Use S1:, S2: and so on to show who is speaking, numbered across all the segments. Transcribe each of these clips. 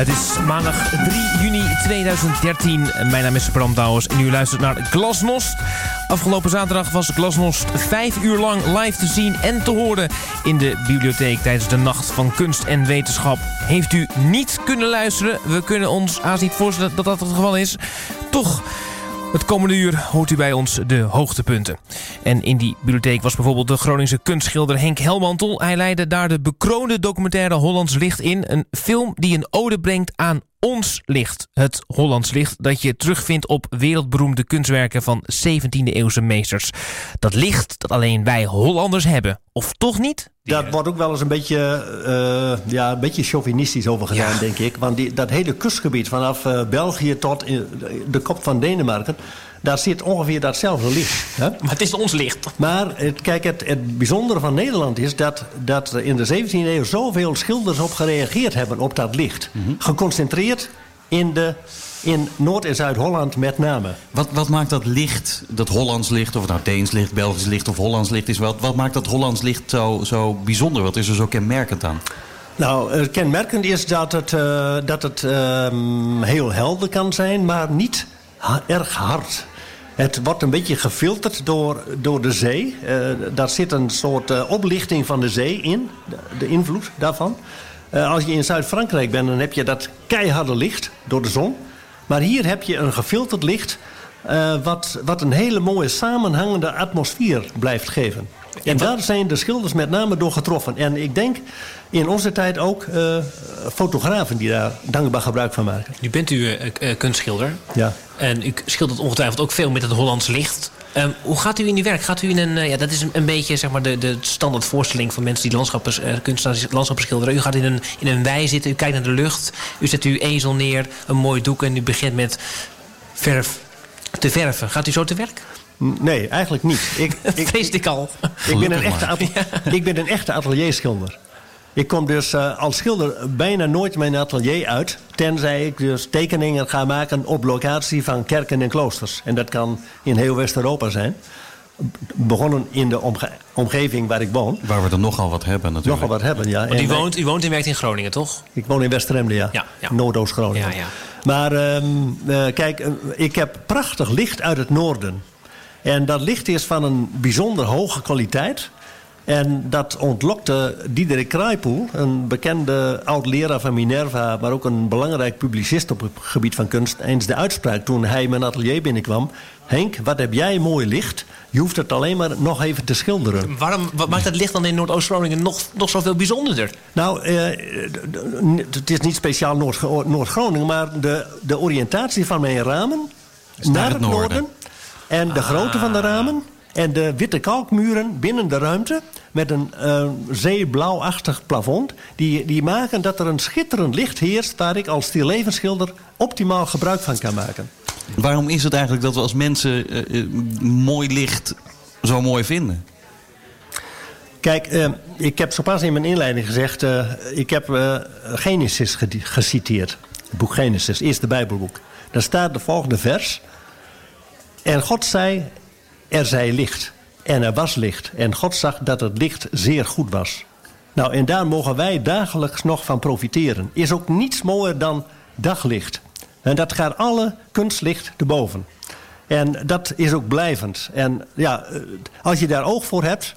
S1: Het is maandag 3 juni 2013. Mijn naam is Bram Douwers en u luistert naar Glasnost. Afgelopen zaterdag was Glasnost vijf uur lang live te zien en te horen... in de bibliotheek tijdens de Nacht van Kunst en Wetenschap. Heeft u niet kunnen luisteren? We kunnen ons haast niet voorstellen dat dat het geval is. Toch... Het komende uur hoort u bij ons de hoogtepunten. En in die bibliotheek was bijvoorbeeld de Groningse kunstschilder Henk Helmantel. Hij leidde daar de bekroonde documentaire Hollands Licht in. Een film die een ode brengt aan ons licht. Het Hollands licht dat je terugvindt op wereldberoemde kunstwerken van 17e-eeuwse meesters. Dat licht dat alleen wij Hollanders hebben. Of toch niet?
S2: Daar wordt ook wel eens een beetje, uh, ja, een beetje chauvinistisch over gedaan, denk ik. Want die, dat hele kustgebied vanaf uh, België tot de kop van Denemarken... daar zit ongeveer datzelfde licht. Hè?
S1: Maar het is ons licht.
S2: Maar het, kijk, het, het bijzondere van Nederland is dat, dat in de 17e eeuw... zoveel schilders op gereageerd hebben op dat licht. Mm -hmm. Geconcentreerd in de in Noord- en Zuid-Holland met name.
S3: Wat, wat maakt dat licht, dat Hollands licht, of het nou Deens licht, Belgisch licht of Hollands licht is, wat, wat maakt dat Hollands licht zo, zo bijzonder? Wat is er zo kenmerkend aan?
S2: Nou, kenmerkend is dat het, uh, dat het uh, heel helder kan zijn, maar niet erg hard. Het wordt een beetje gefilterd door, door de zee. Uh, daar zit een soort uh, oplichting van de zee in, de, de invloed daarvan. Uh, als je in Zuid-Frankrijk bent, dan heb je dat keiharde licht door de zon. Maar hier heb je een gefilterd licht... Wat, wat een hele mooie samenhangende atmosfeer blijft geven. En daar zijn de schilders met name door getroffen. En ik denk in onze tijd ook uh, fotografen die daar dankbaar gebruik van maken.
S1: Nu bent u uh, kunstschilder.
S2: Ja.
S1: En u schildert ongetwijfeld ook veel met het Hollands licht. Um, hoe gaat u in uw werk? Gaat u in een, uh, ja, dat is een, een, beetje zeg maar, de, de standaard voorstelling van mensen die landschappen, uh, kunstenaars landschappen schilderen. U gaat in een, in een wei zitten, u kijkt naar de lucht, u zet uw ezel neer, een mooi doek en u begint met verf te verven. Gaat u zo te werk?
S2: Nee, eigenlijk niet. Ik,
S1: ik, ik al.
S2: Ik ben een echte, ik ben een echte atelierschilder. Ik kom dus uh, als schilder bijna nooit mijn atelier uit... tenzij ik dus tekeningen ga maken op locatie van kerken en kloosters. En dat kan in heel West-Europa zijn. Begonnen in de omge omgeving waar ik woon.
S3: Waar we er nogal wat hebben natuurlijk.
S2: Nogal wat hebben, ja.
S1: Want u, woont, u woont en werkt in Groningen, toch?
S2: Ik woon in Westeremde, ja.
S1: ja, ja.
S2: Noordoost-Groningen.
S1: Ja, ja.
S2: Maar um, uh, kijk, ik heb prachtig licht uit het noorden. En dat licht is van een bijzonder hoge kwaliteit... En dat ontlokte Diederik Kraaipoel, een bekende oud-leraar van Minerva... maar ook een belangrijk publicist op het gebied van kunst... eens de uitspraak toen hij mijn atelier binnenkwam... Henk, wat heb jij mooi licht? Je hoeft het alleen maar nog even te schilderen.
S1: Waarom, wat maakt dat licht dan in Noordoost-Groningen nog, nog zoveel bijzonderder?
S2: Nou, eh, het is niet speciaal Noord-Groningen... maar de, de oriëntatie van mijn ramen naar, naar het noorden... noorden en de ah. grootte van de ramen... En de witte kalkmuren binnen de ruimte met een uh, zeeblauwachtig plafond... Die, die maken dat er een schitterend licht heerst... waar ik als stillevensschilder optimaal gebruik van kan maken.
S3: Waarom is het eigenlijk dat we als mensen uh, uh, mooi licht zo mooi vinden?
S2: Kijk, ik heb zo pas in mijn inleiding gezegd... ik heb Genesis geciteerd. Het boek Genesis, eerste Bijbelboek. Daar staat de volgende vers... En God zei, er zij licht. En er was licht. En God zag dat het licht zeer goed was. Nou, en daar mogen wij dagelijks nog van profiteren. Is ook niets mooier dan daglicht. En dat gaat alle kunstlicht te boven. En dat is ook blijvend. En ja, als je daar oog voor hebt,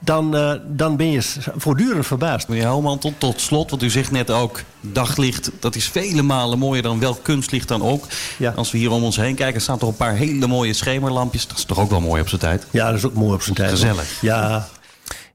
S2: dan, uh, dan ben je voortdurend verbaasd.
S3: Meneer Helman, tot, tot slot, want u zegt net ook... daglicht, dat is vele malen mooier dan welk kunstlicht dan ook.
S2: Ja.
S3: Als we hier om ons heen kijken, staan toch een paar hele mooie schemerlampjes. Dat is toch ook wel mooi op zijn tijd?
S2: Ja, dat is ook mooi op zijn tijd.
S3: Gezellig.
S2: Ja,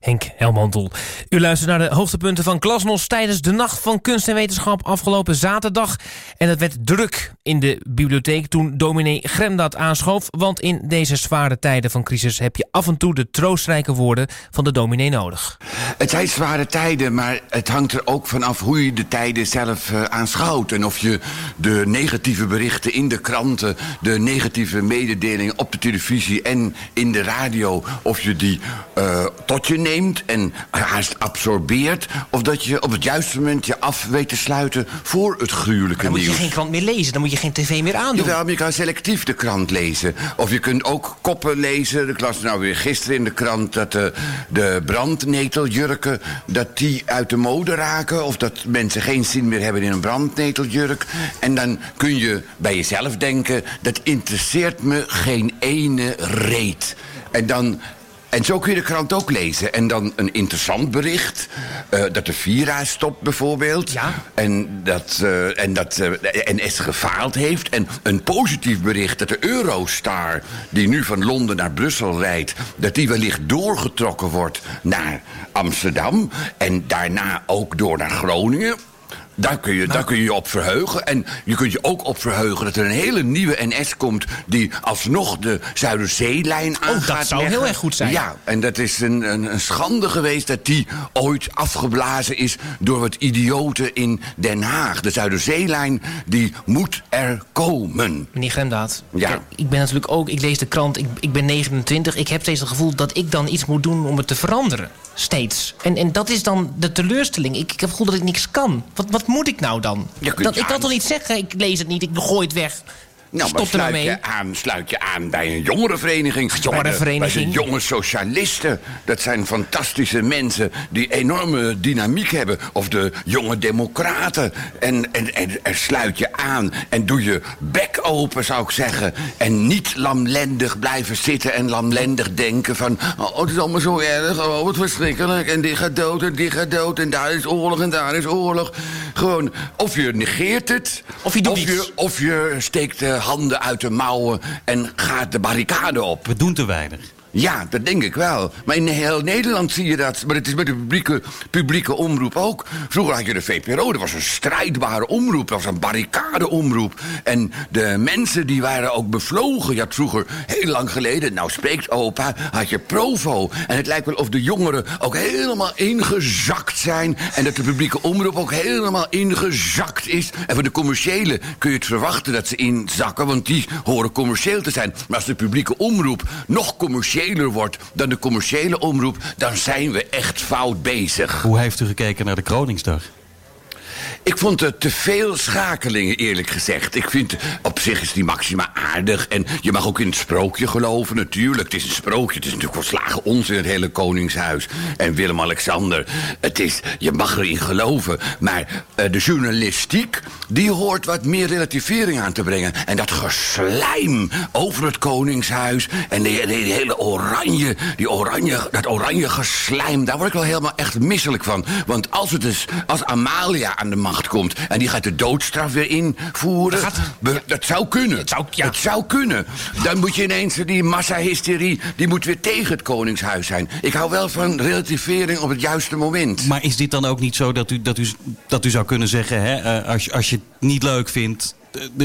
S1: Henk Helmantel. U luistert naar de hoogtepunten van Klasnos tijdens de Nacht van Kunst en Wetenschap afgelopen zaterdag. En het werd druk in de bibliotheek toen dominee Gremdat aanschoof. Want in deze zware tijden van crisis heb je af en toe de troostrijke woorden van de dominee nodig.
S4: Het zijn zware tijden, maar het hangt er ook vanaf hoe je de tijden zelf uh, aanschouwt. En of je de negatieve berichten in de kranten, de negatieve mededelingen op de televisie en in de radio, of je die uh, tot je neemt en haast absorbeert... of dat je op het juiste moment je af weet te sluiten voor het gruwelijke
S1: Dan moet
S4: nieuws.
S1: je geen krant meer lezen, dan moet je geen tv meer aandoen.
S4: Jawel, maar je kan selectief de krant lezen. Of je kunt ook koppen lezen. Ik las nou weer gisteren in de krant dat de, de brandneteljurken... dat die uit de mode raken. Of dat mensen geen zin meer hebben in een brandneteljurk. En dan kun je bij jezelf denken... dat interesseert me geen ene reet. En dan... En zo kun je de krant ook lezen. En dan een interessant bericht. eh, dat de Vira stopt bijvoorbeeld.
S1: Ja.
S4: En dat, eh, en dat eh, NS gefaald heeft. En een positief bericht dat de Eurostar... die nu van Londen naar Brussel rijdt... dat die wellicht doorgetrokken wordt naar Amsterdam. En daarna ook door naar Groningen. Daar kun, je, daar kun je je op verheugen. En je kunt je ook op verheugen dat er een hele nieuwe NS komt... die alsnog de Zuiderzeelijn aan
S1: Oh, dat zou
S4: leggen.
S1: heel erg goed zijn.
S4: Ja, en dat is een, een, een schande geweest dat die ooit afgeblazen is... door wat idioten in Den Haag. De Zuiderzeelijn, die moet er komen.
S1: Meneer Gremdaad,
S4: Ja.
S1: kijk, ik ben natuurlijk ook, ik lees de krant, ik, ik ben 29. Ik heb steeds het gevoel dat ik dan iets moet doen om het te veranderen. Steeds. En, en dat is dan de teleurstelling. Ik, ik heb het gevoel dat ik niks kan. Wat, wat moet ik nou dan? Dat, ik kan toch niet zeggen, ik lees het niet, ik gooi het weg.
S4: Nou, maar
S1: Stop er nou
S4: sluit
S1: mee.
S4: je, aan, sluit je aan bij een jongerenvereniging.
S1: jongerenvereniging?
S4: Bij de, bij de jonge socialisten. Dat zijn fantastische mensen die enorme dynamiek hebben. Of de jonge democraten. En, en, en, en sluit je aan en doe je bek open, zou ik zeggen. En niet lamlendig blijven zitten en lamlendig denken van... Oh, het is allemaal zo erg, oh, wat verschrikkelijk. En die gaat dood en die gaat dood en daar is oorlog en daar is oorlog. Gewoon, of je negeert het...
S1: Of je doet
S4: of je, of je steekt de handen uit de mouwen en gaat de barricade op.
S3: We doen te weinig.
S4: Ja, dat denk ik wel. Maar in heel Nederland zie je dat. Maar het is met de publieke, publieke omroep ook. Vroeger had je de VPRO, dat was een strijdbare omroep. Dat was een barricadeomroep. En de mensen die waren ook bevlogen. Je had vroeger, heel lang geleden, nou spreekt opa, had je Provo. En het lijkt wel of de jongeren ook helemaal ingezakt zijn. En dat de publieke omroep ook helemaal ingezakt is. En van de commerciële kun je het verwachten dat ze inzakken, want die horen commercieel te zijn. Maar als de publieke omroep nog commerciëler wordt dan de commerciële omroep, dan zijn we echt fout bezig.
S3: Hoe heeft u gekeken naar de Kroningsdag?
S4: Ik vond het te veel schakelingen, eerlijk gezegd. Ik vind, op zich is die Maxima aardig. En je mag ook in het sprookje geloven, natuurlijk. Het is een sprookje, het is natuurlijk volslagen onzin, het hele Koningshuis. En Willem-Alexander, het is, je mag erin geloven. Maar eh, de journalistiek, die hoort wat meer relativering aan te brengen. En dat geslijm over het Koningshuis. En die, die hele oranje, die oranje, dat oranje geslijm, daar word ik wel helemaal echt misselijk van. Want als het is, als Amalia aan de macht komt en die gaat de doodstraf weer invoeren.
S1: Dat gaat-
S4: be- dat zou kunnen.
S1: Het zou- ja.
S4: Het zou kunnen. Dan moet je ineens die massahysterie, die moet weer tegen het Koningshuis zijn. Ik hou wel van relativering op het juiste moment.
S3: Maar is dit dan ook niet zo dat u, dat u, dat u zou kunnen zeggen... Hè, eh, als, je- als je het niet leuk vindt,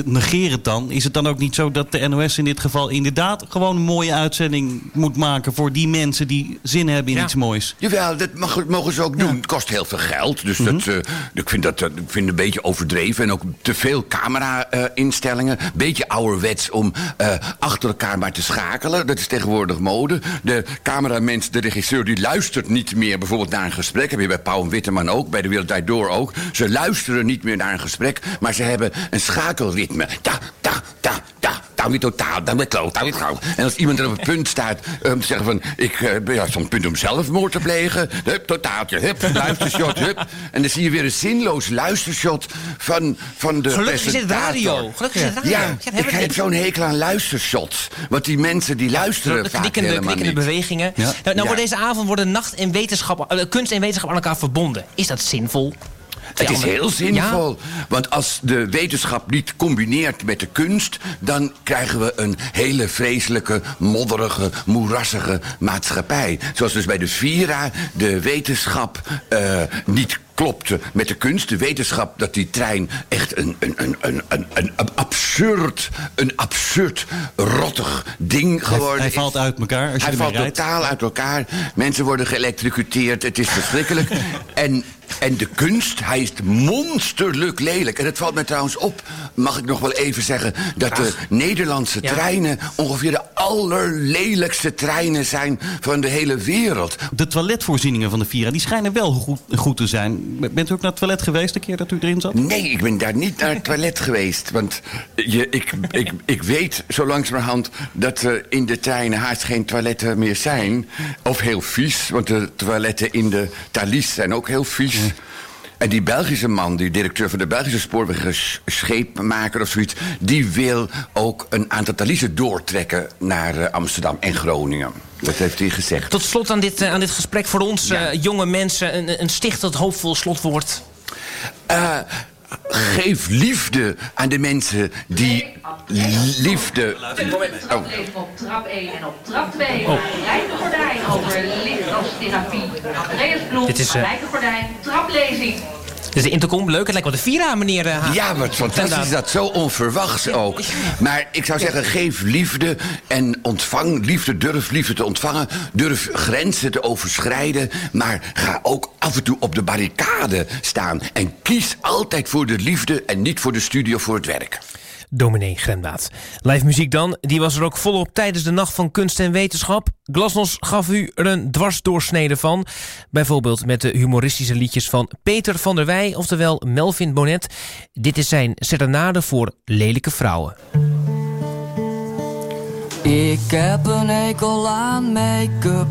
S3: negeer het dan. Is het dan ook niet zo dat de NOS in dit geval inderdaad... gewoon een mooie uitzending moet maken voor die mensen die zin hebben in
S1: Ja.
S3: iets moois?
S4: Jawel, dat mag, mogen ze ook doen. Het kost heel veel geld. Dus
S1: Mhm.
S4: dat, eh, ik, vind dat, dat- ik vind het een beetje overdreven. En ook te veel camera-instellingen. beetje ouderwets om eh, achter elkaar maar te schakelen. Dat is tegenwoordig mode. De cameramens, de regisseur, die luistert niet meer bijvoorbeeld naar een gesprek. Heb je bij Pauw en Witteman ook, bij De Wereld Door ook. Ze luisteren niet meer naar een gesprek, maar ze hebben een schakelritme. Ta, ta, ta, ta. Dan weer totaal, dan weer kloot, dan weer kloot. En als iemand er op het punt staat om te zeggen van... ik eh, ben ja, zo'n punt om zelfmoord te plegen. Hup, totaaltje, hup, luistershot, hup. En dan zie je weer een zinloos luistershot van, van de
S1: Gelukkig is het radio. Gelukkig is het radio.
S4: Ja, ik
S1: heb
S4: zo'n hekel aan luistershots. Want die mensen die luisteren
S1: De
S4: vaak
S1: knikkende,
S4: helemaal
S1: knikkende
S4: niet.
S1: bewegingen.
S3: Ja.
S1: Nou, nou
S4: Ja.
S1: wordt deze avond worden nacht en wetenschap, eh, kunst en wetenschap aan elkaar verbonden. Is dat zinvol?
S4: Het is heel zinvol. Want als de wetenschap niet combineert met de kunst... dan krijgen we een hele vreselijke, modderige, moerassige maatschappij. Zoals dus bij de Vira de wetenschap eh, niet klopte met de kunst. De wetenschap dat die trein echt een, een, een, een, een, een absurd... een absurd, rottig ding geworden
S3: hij
S4: is.
S3: valt uit elkaar als je
S4: Hij valt
S3: rijdt.
S4: totaal uit elkaar. Mensen worden geëlectrocuteerd. Het is verschrikkelijk. en, en de kunst, hij is monsterlijk lelijk. En het valt mij trouwens op, mag ik nog wel even zeggen... dat de Nederlandse treinen ongeveer de allerlelijkste treinen zijn van de hele wereld.
S3: De toiletvoorzieningen van de Vira die schijnen wel goed, goed te zijn. Bent u ook naar het toilet geweest de keer dat u erin zat?
S4: Nee, ik ben daar niet naar het toilet geweest. Want je, ik, ik, ik weet zo langzamerhand dat er in de treinen haast geen toiletten meer zijn. Of heel vies, want de toiletten in de Thalys zijn ook heel vies. En die Belgische man, die directeur van de Belgische spoorwegen, scheepmaker of zoiets, die wil ook een aantal Thalys'en doortrekken naar uh, Amsterdam en Groningen. Dat heeft hij gezegd.
S1: Tot slot aan dit, uh, aan dit gesprek voor ons,
S4: Ja.
S1: uh, jonge mensen, een, een stichtend hoopvol slotwoord.
S4: Eh, geef liefde aan de mensen die liefde. Oh.
S5: Traplezing op trap 1 en op trap 2. Oh. Rijke gordijn over lichtastherapie. Andreas Bloem,
S1: Dit is, eh,
S5: Rijke gordijn, traplezing.
S1: Is de intercom, leuk. Het lijkt wel de Vira, meneer uh, Ha-
S4: Ja, wat fantastisch is dat. Zo onverwachts ook. Maar ik zou zeggen, geef liefde en ontvang. Liefde, durf liefde te ontvangen. Durf grenzen te overschrijden. Maar ga ook af en toe op de barricade staan. En kies altijd voor de liefde en niet voor de studie of voor het werk.
S1: Dominee Grenwaat. Live muziek dan, die was er ook volop tijdens de Nacht van Kunst en Wetenschap. Glasnos gaf u er een dwarsdoorsnede van. Bijvoorbeeld met de humoristische liedjes van Peter van der Wij, oftewel Melvin Bonnet. Dit is zijn serenade voor lelijke vrouwen.
S6: Ik heb een hekel aan make-up,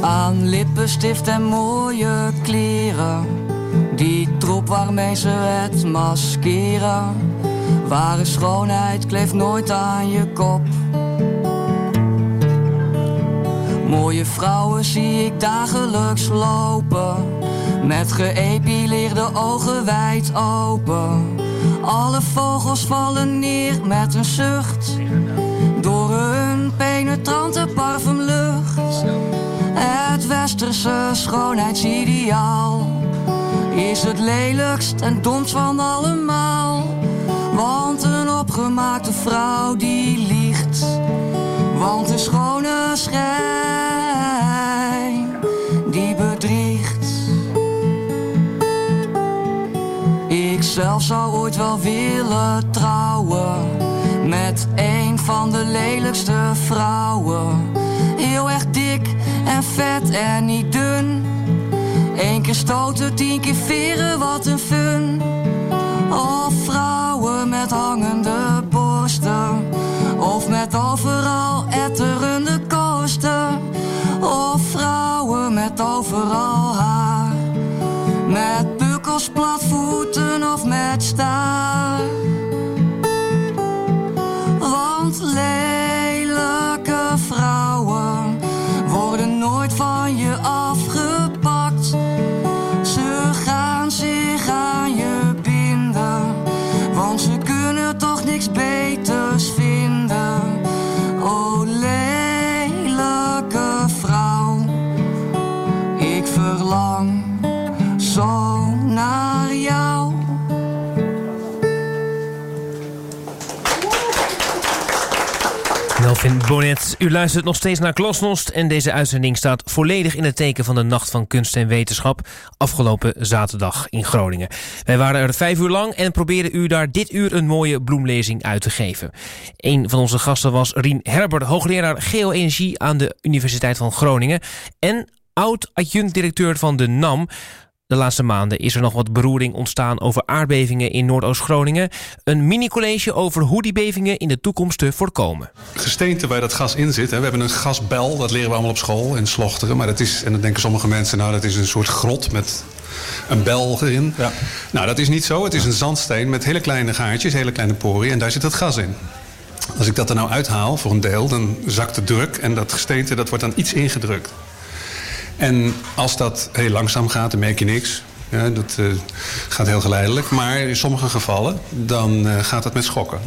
S6: aan lippenstift en mooie kleren. Die troep waarmee ze het maskeren. Ware schoonheid kleeft nooit aan je kop. Mooie vrouwen zie ik dagelijks lopen. Met geëpileerde ogen wijd open. Alle vogels vallen neer met een zucht. Door hun penetrante parfumlucht. Het westerse schoonheidsideaal is het lelijkst en domst van allemaal. Want een opgemaakte vrouw die liegt. Want een schone schijn die bedriegt. Ik zelf zou ooit wel willen trouwen met een van de lelijkste vrouwen. Heel erg dik en vet en niet dun. Eén keer stoten, tien keer veren, wat een.
S1: Melvin Bonnet, u luistert nog steeds naar Glasnost... en deze uitzending staat volledig in het teken van de Nacht van Kunst en Wetenschap... afgelopen zaterdag in Groningen. Wij waren er vijf uur lang en probeerden u daar dit uur een mooie bloemlezing uit te geven. Een van onze gasten was Rien Herbert, hoogleraar geoenergie aan de Universiteit van Groningen... en oud-adjunct-directeur van de NAM... De laatste maanden is er nog wat beroering ontstaan over aardbevingen in Noordoost-Groningen. Een mini-college over hoe die bevingen in de toekomst te voorkomen.
S7: gesteente waar dat gas in zit. Hè. We hebben een gasbel, dat leren we allemaal op school in Slochteren. Maar dat is, en dan denken sommige mensen, nou dat is een soort grot met een bel erin.
S3: Ja.
S7: Nou, dat is niet zo. Het is een zandsteen met hele kleine gaatjes, hele kleine poriën. En daar zit het gas in. Als ik dat er nou uithaal voor een deel, dan zakt de druk. En dat gesteente dat wordt dan iets ingedrukt. En als dat heel langzaam gaat, dan merk je niks. Ja, dat eh, gaat heel geleidelijk. Maar in sommige gevallen, dan eh, gaat het met schokken.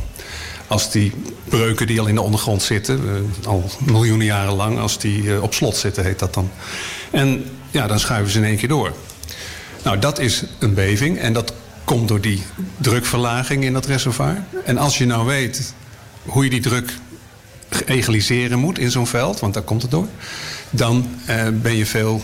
S7: Als die breuken die al in de ondergrond zitten, eh, al miljoenen jaren lang, als die op slot zitten, heet dat dan. En ja, dan schuiven ze in één keer door. Nou, dat is een beving en dat komt door die drukverlaging in dat reservoir. En als je nou weet hoe je die druk egaliseren moet in zo'n veld, want daar komt het door, dan eh, ben je veel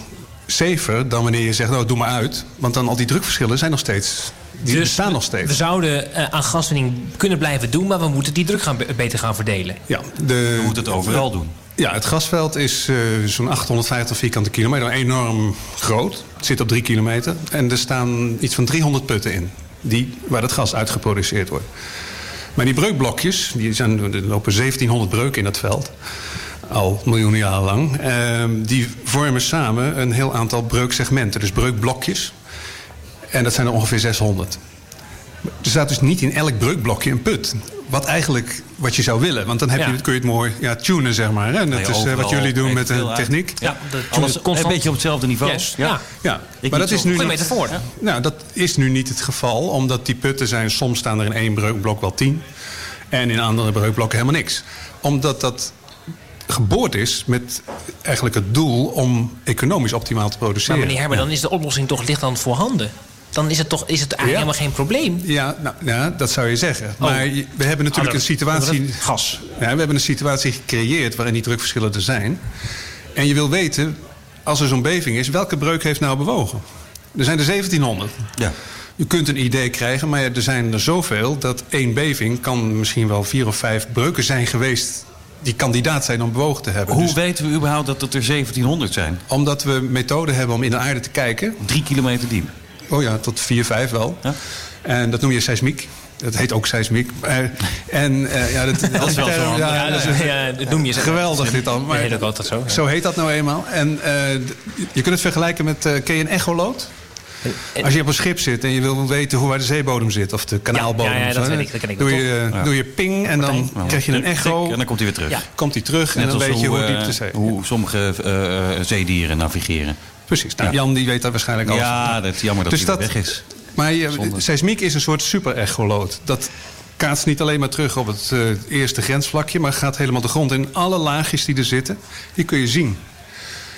S7: safer dan wanneer je zegt, nou doe maar uit. Want dan al die drukverschillen zijn nog steeds Die
S1: Dus
S7: bestaan nog steeds.
S1: We zouden eh, aan gaswinning kunnen blijven doen, maar we moeten die druk gaan, be- beter gaan verdelen.
S7: Ja, de,
S3: Je moet het overal doen.
S7: Ja, het gasveld is eh, zo'n 850 vierkante kilometer, enorm groot. Het zit op drie kilometer. En er staan iets van 300 putten in, die, waar het gas uitgeproduceerd wordt. Maar die breukblokjes, die zijn, er lopen 1700 breuken in dat veld. Al miljoenen jaren lang. eh, die vormen samen een heel aantal breuksegmenten, dus breukblokjes. En dat zijn er ongeveer 600. Er staat dus niet in elk breukblokje een put. Wat eigenlijk wat je zou willen. Want dan heb
S1: Ja.
S7: je, kun je het mooi ja, tunen, zeg maar. Hè? En dat is eh, wat jullie doen met de techniek.
S1: Ja, dat
S3: Alles
S1: constant-
S3: een beetje op hetzelfde niveau.
S1: Ja.
S7: Ja,
S3: Ik
S7: maar dat is nu niet,
S1: metafoor.
S7: nou, dat is nu niet het geval. Omdat die putten zijn, soms staan er in één breukblok wel tien. En in andere breukblokken helemaal niks. Omdat dat geboord is met eigenlijk het doel om economisch optimaal te
S1: Maar
S7: produceren.
S1: meneer Herber, dan is de oplossing toch licht dan voorhanden. Dan is het toch is het eigenlijk
S7: Ja.
S1: helemaal geen probleem.
S7: Ja, nou, ja, dat zou je zeggen. Maar je- we hebben natuurlijk
S1: Oh,
S7: een situatie...
S1: gas.
S7: Ja, we hebben een situatie gecreëerd waarin die drukverschillen er zijn. En je wil weten, als er zo'n beving is, welke breuk heeft nou bewogen? Er zijn er 1700.
S3: Ja.
S7: Je kunt een idee krijgen, maar er zijn er zoveel... dat één beving kan misschien wel vier of vijf breuken zijn geweest... die kandidaat zijn om bewogen te hebben.
S3: Hoe
S7: Dus
S3: weten we überhaupt dat het er 1700 zijn?
S7: omdat we methoden hebben om in de aarde te kijken...
S3: Drie kilometer diep.
S7: Oh ja, tot 4, 5 wel.
S3: Ja.
S7: En dat noem je seismiek. Dat heet ook seismiek. Eh, en eh, ja, dat,
S3: Dat is wel
S7: term,
S3: zo
S7: ja,
S1: Ja,
S7: dat is-
S1: ja, dat noem je
S7: geweldig dit dan.
S1: Heet ook altijd zo.
S7: Zo heet dat nou eenmaal. En eh, je kunt het vergelijken met, eh ken je een echoloot?
S1: En-
S7: Als je op een schip zit en je wil weten hoe waar de zeebodem zit... of de kanaalbodem.
S1: Ja, dat weet ik, dat ken ik
S7: doe, je,
S3: Ja.
S7: doe je ping en dan krijg je een echo.
S3: En dan komt hij weer terug.
S1: Ja.
S7: Komt hij terug en dan weet je hoe
S3: eh,
S7: diep de zee
S3: hoe sommige eh, eh, zeedieren navigeren.
S7: Precies. Nou,
S3: Ja.
S7: Jan die weet daar waarschijnlijk al.
S3: Ja, dat is jammer dat
S7: Dus
S3: hij
S7: dat-
S3: weg is.
S7: Maar
S3: Zonde.
S7: seismiek is een soort super-echoloot. Dat kaatst niet alleen maar terug op het eh, eerste grensvlakje... maar gaat helemaal de grond in. Alle laagjes die er zitten, die kun je zien.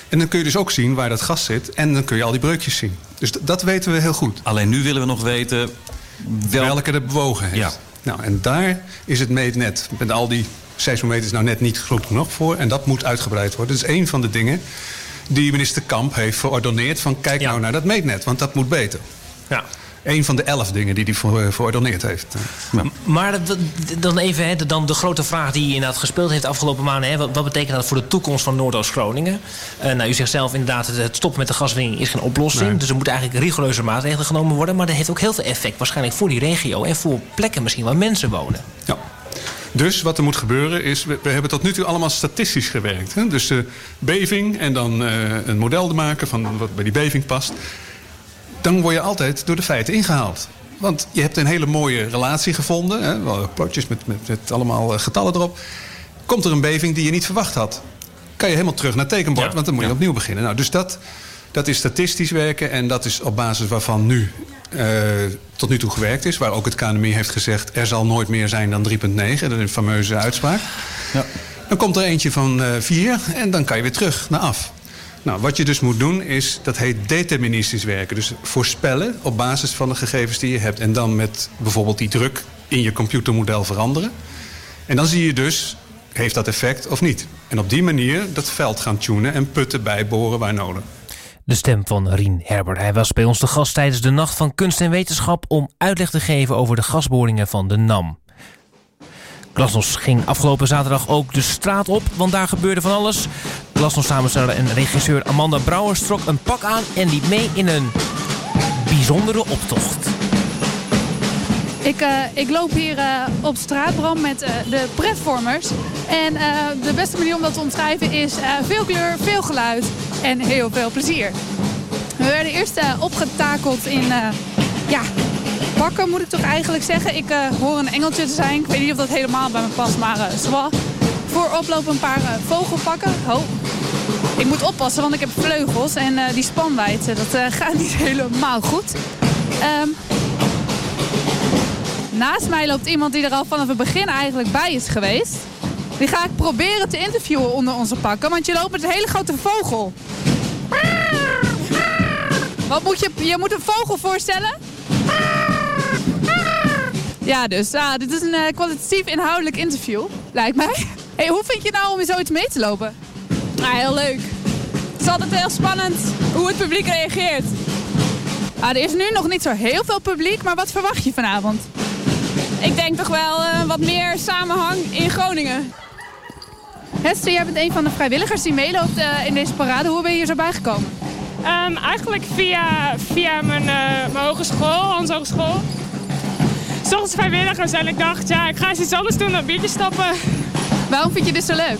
S7: En dan kun je dus ook zien waar dat gas zit. En dan kun je al die breukjes zien. Dus dat weten we heel goed.
S3: Alleen nu willen we nog weten wel,
S7: Welke er bewogen heeft.
S3: Ja.
S7: Nou, en daar is het meetnet. Met al die seismometers nou net niet groot genoeg voor. En dat moet uitgebreid worden. Dat is een van de dingen die minister Kamp heeft verordoneerd. Van kijk
S1: Ja.
S7: nou naar dat meetnet, want dat moet beter.
S1: Ja.
S7: Een van de elf dingen die hij voor, verordoneerd heeft.
S1: Maar dan even, hè, dan de grote vraag die inderdaad gespeeld heeft de afgelopen maanden. Hè, wat, wat betekent dat voor de toekomst van Noordoost-Groningen? Eh, nou, u zegt zelf inderdaad, het- het stoppen met de gaswinning is geen oplossing.
S7: Nee.
S1: Dus er moeten eigenlijk rigoureuze maatregelen genomen worden. Maar dat heeft ook heel veel effect waarschijnlijk voor die regio. En voor plekken misschien waar mensen wonen.
S7: Ja. Dus wat er moet gebeuren is, we, we hebben tot nu toe allemaal statistisch gewerkt. Hè? Dus de beving en dan eh, een model te maken van wat bij die beving past. Dan word je altijd door de feiten ingehaald. Want je hebt een hele mooie relatie gevonden. Hè? Plotjes met, met, met allemaal eh, getallen erop. Komt er een beving die je niet verwacht had. Kan je helemaal terug naar het tekenbord,
S1: Ja.
S7: want dan moet je opnieuw beginnen. Nou, dus dat, dat is statistisch werken en dat is op basis waarvan nu eh, tot nu toe gewerkt is. Waar ook het KNMI heeft gezegd, er zal nooit meer zijn dan 3,9. Dat is een fameuze uitspraak.
S3: Ja.
S7: Dan komt er eentje van eh 4 en dan kan je weer terug naar af. Nou, wat je dus moet doen is, dat heet deterministisch werken. Dus voorspellen op basis van de gegevens die je hebt. En dan met bijvoorbeeld die druk in je computermodel veranderen. En dan zie je dus, heeft dat effect of niet? En op die manier dat veld gaan tunen en putten bijboren waar nodig.
S1: De stem van Rien Herbert. Hij was bij ons de gast tijdens de Nacht van Kunst en Wetenschap... om uitleg te geven over de gasboringen van de NAM. Glasnos ging afgelopen zaterdag ook de straat op, want daar gebeurde van alles. Glasnos samensteller en regisseur Amanda Brouwers trok een pak aan... en liep mee in een bijzondere optocht.
S8: Ik, eh, ik loop hier eh, op straat, Bram, met eh, de pretvormers. En de beste manier om dat te omschrijven is veel kleur, veel geluid en heel veel plezier. We werden eerst opgetakeld in ja, pakken, moet ik toch eigenlijk zeggen. Ik hoor een engeltje te zijn. Ik weet niet of dat helemaal bij me past, maar zowel. Voor oplopen een paar vogelpakken. Oh. Ik moet oppassen, want ik heb vleugels en die spanwijdte, dat gaat niet helemaal goed. Ehm, Naast mij loopt iemand die er al vanaf het begin eigenlijk bij is geweest. Die ga ik proberen te interviewen onder onze pakken, want je loopt met een hele grote vogel. Wat moet je, je moet een vogel voorstellen? Ja, dus ah, dit is een eh, kwalitatief inhoudelijk interview, lijkt mij. Hey, hoe vind je het nou om in zoiets mee te lopen? Ah, heel leuk. Het is altijd heel spannend hoe het publiek reageert. Ah, er is nu nog niet zo heel veel publiek, maar wat verwacht je vanavond?
S9: Ik denk toch wel eh, wat meer samenhang in Groningen.
S8: Hester, jij bent een van de vrijwilligers die meeloopt eh, in deze parade. Hoe ben je hier zo bijgekomen?
S9: Ehm, eigenlijk via, via mijn, uh, mijn hogeschool, Hans Hogeschool. Soms vrijwilligers en ik dacht, ja, ik ga eens iets anders doen dan biertjes stappen.
S8: Waarom vind je dit zo leuk?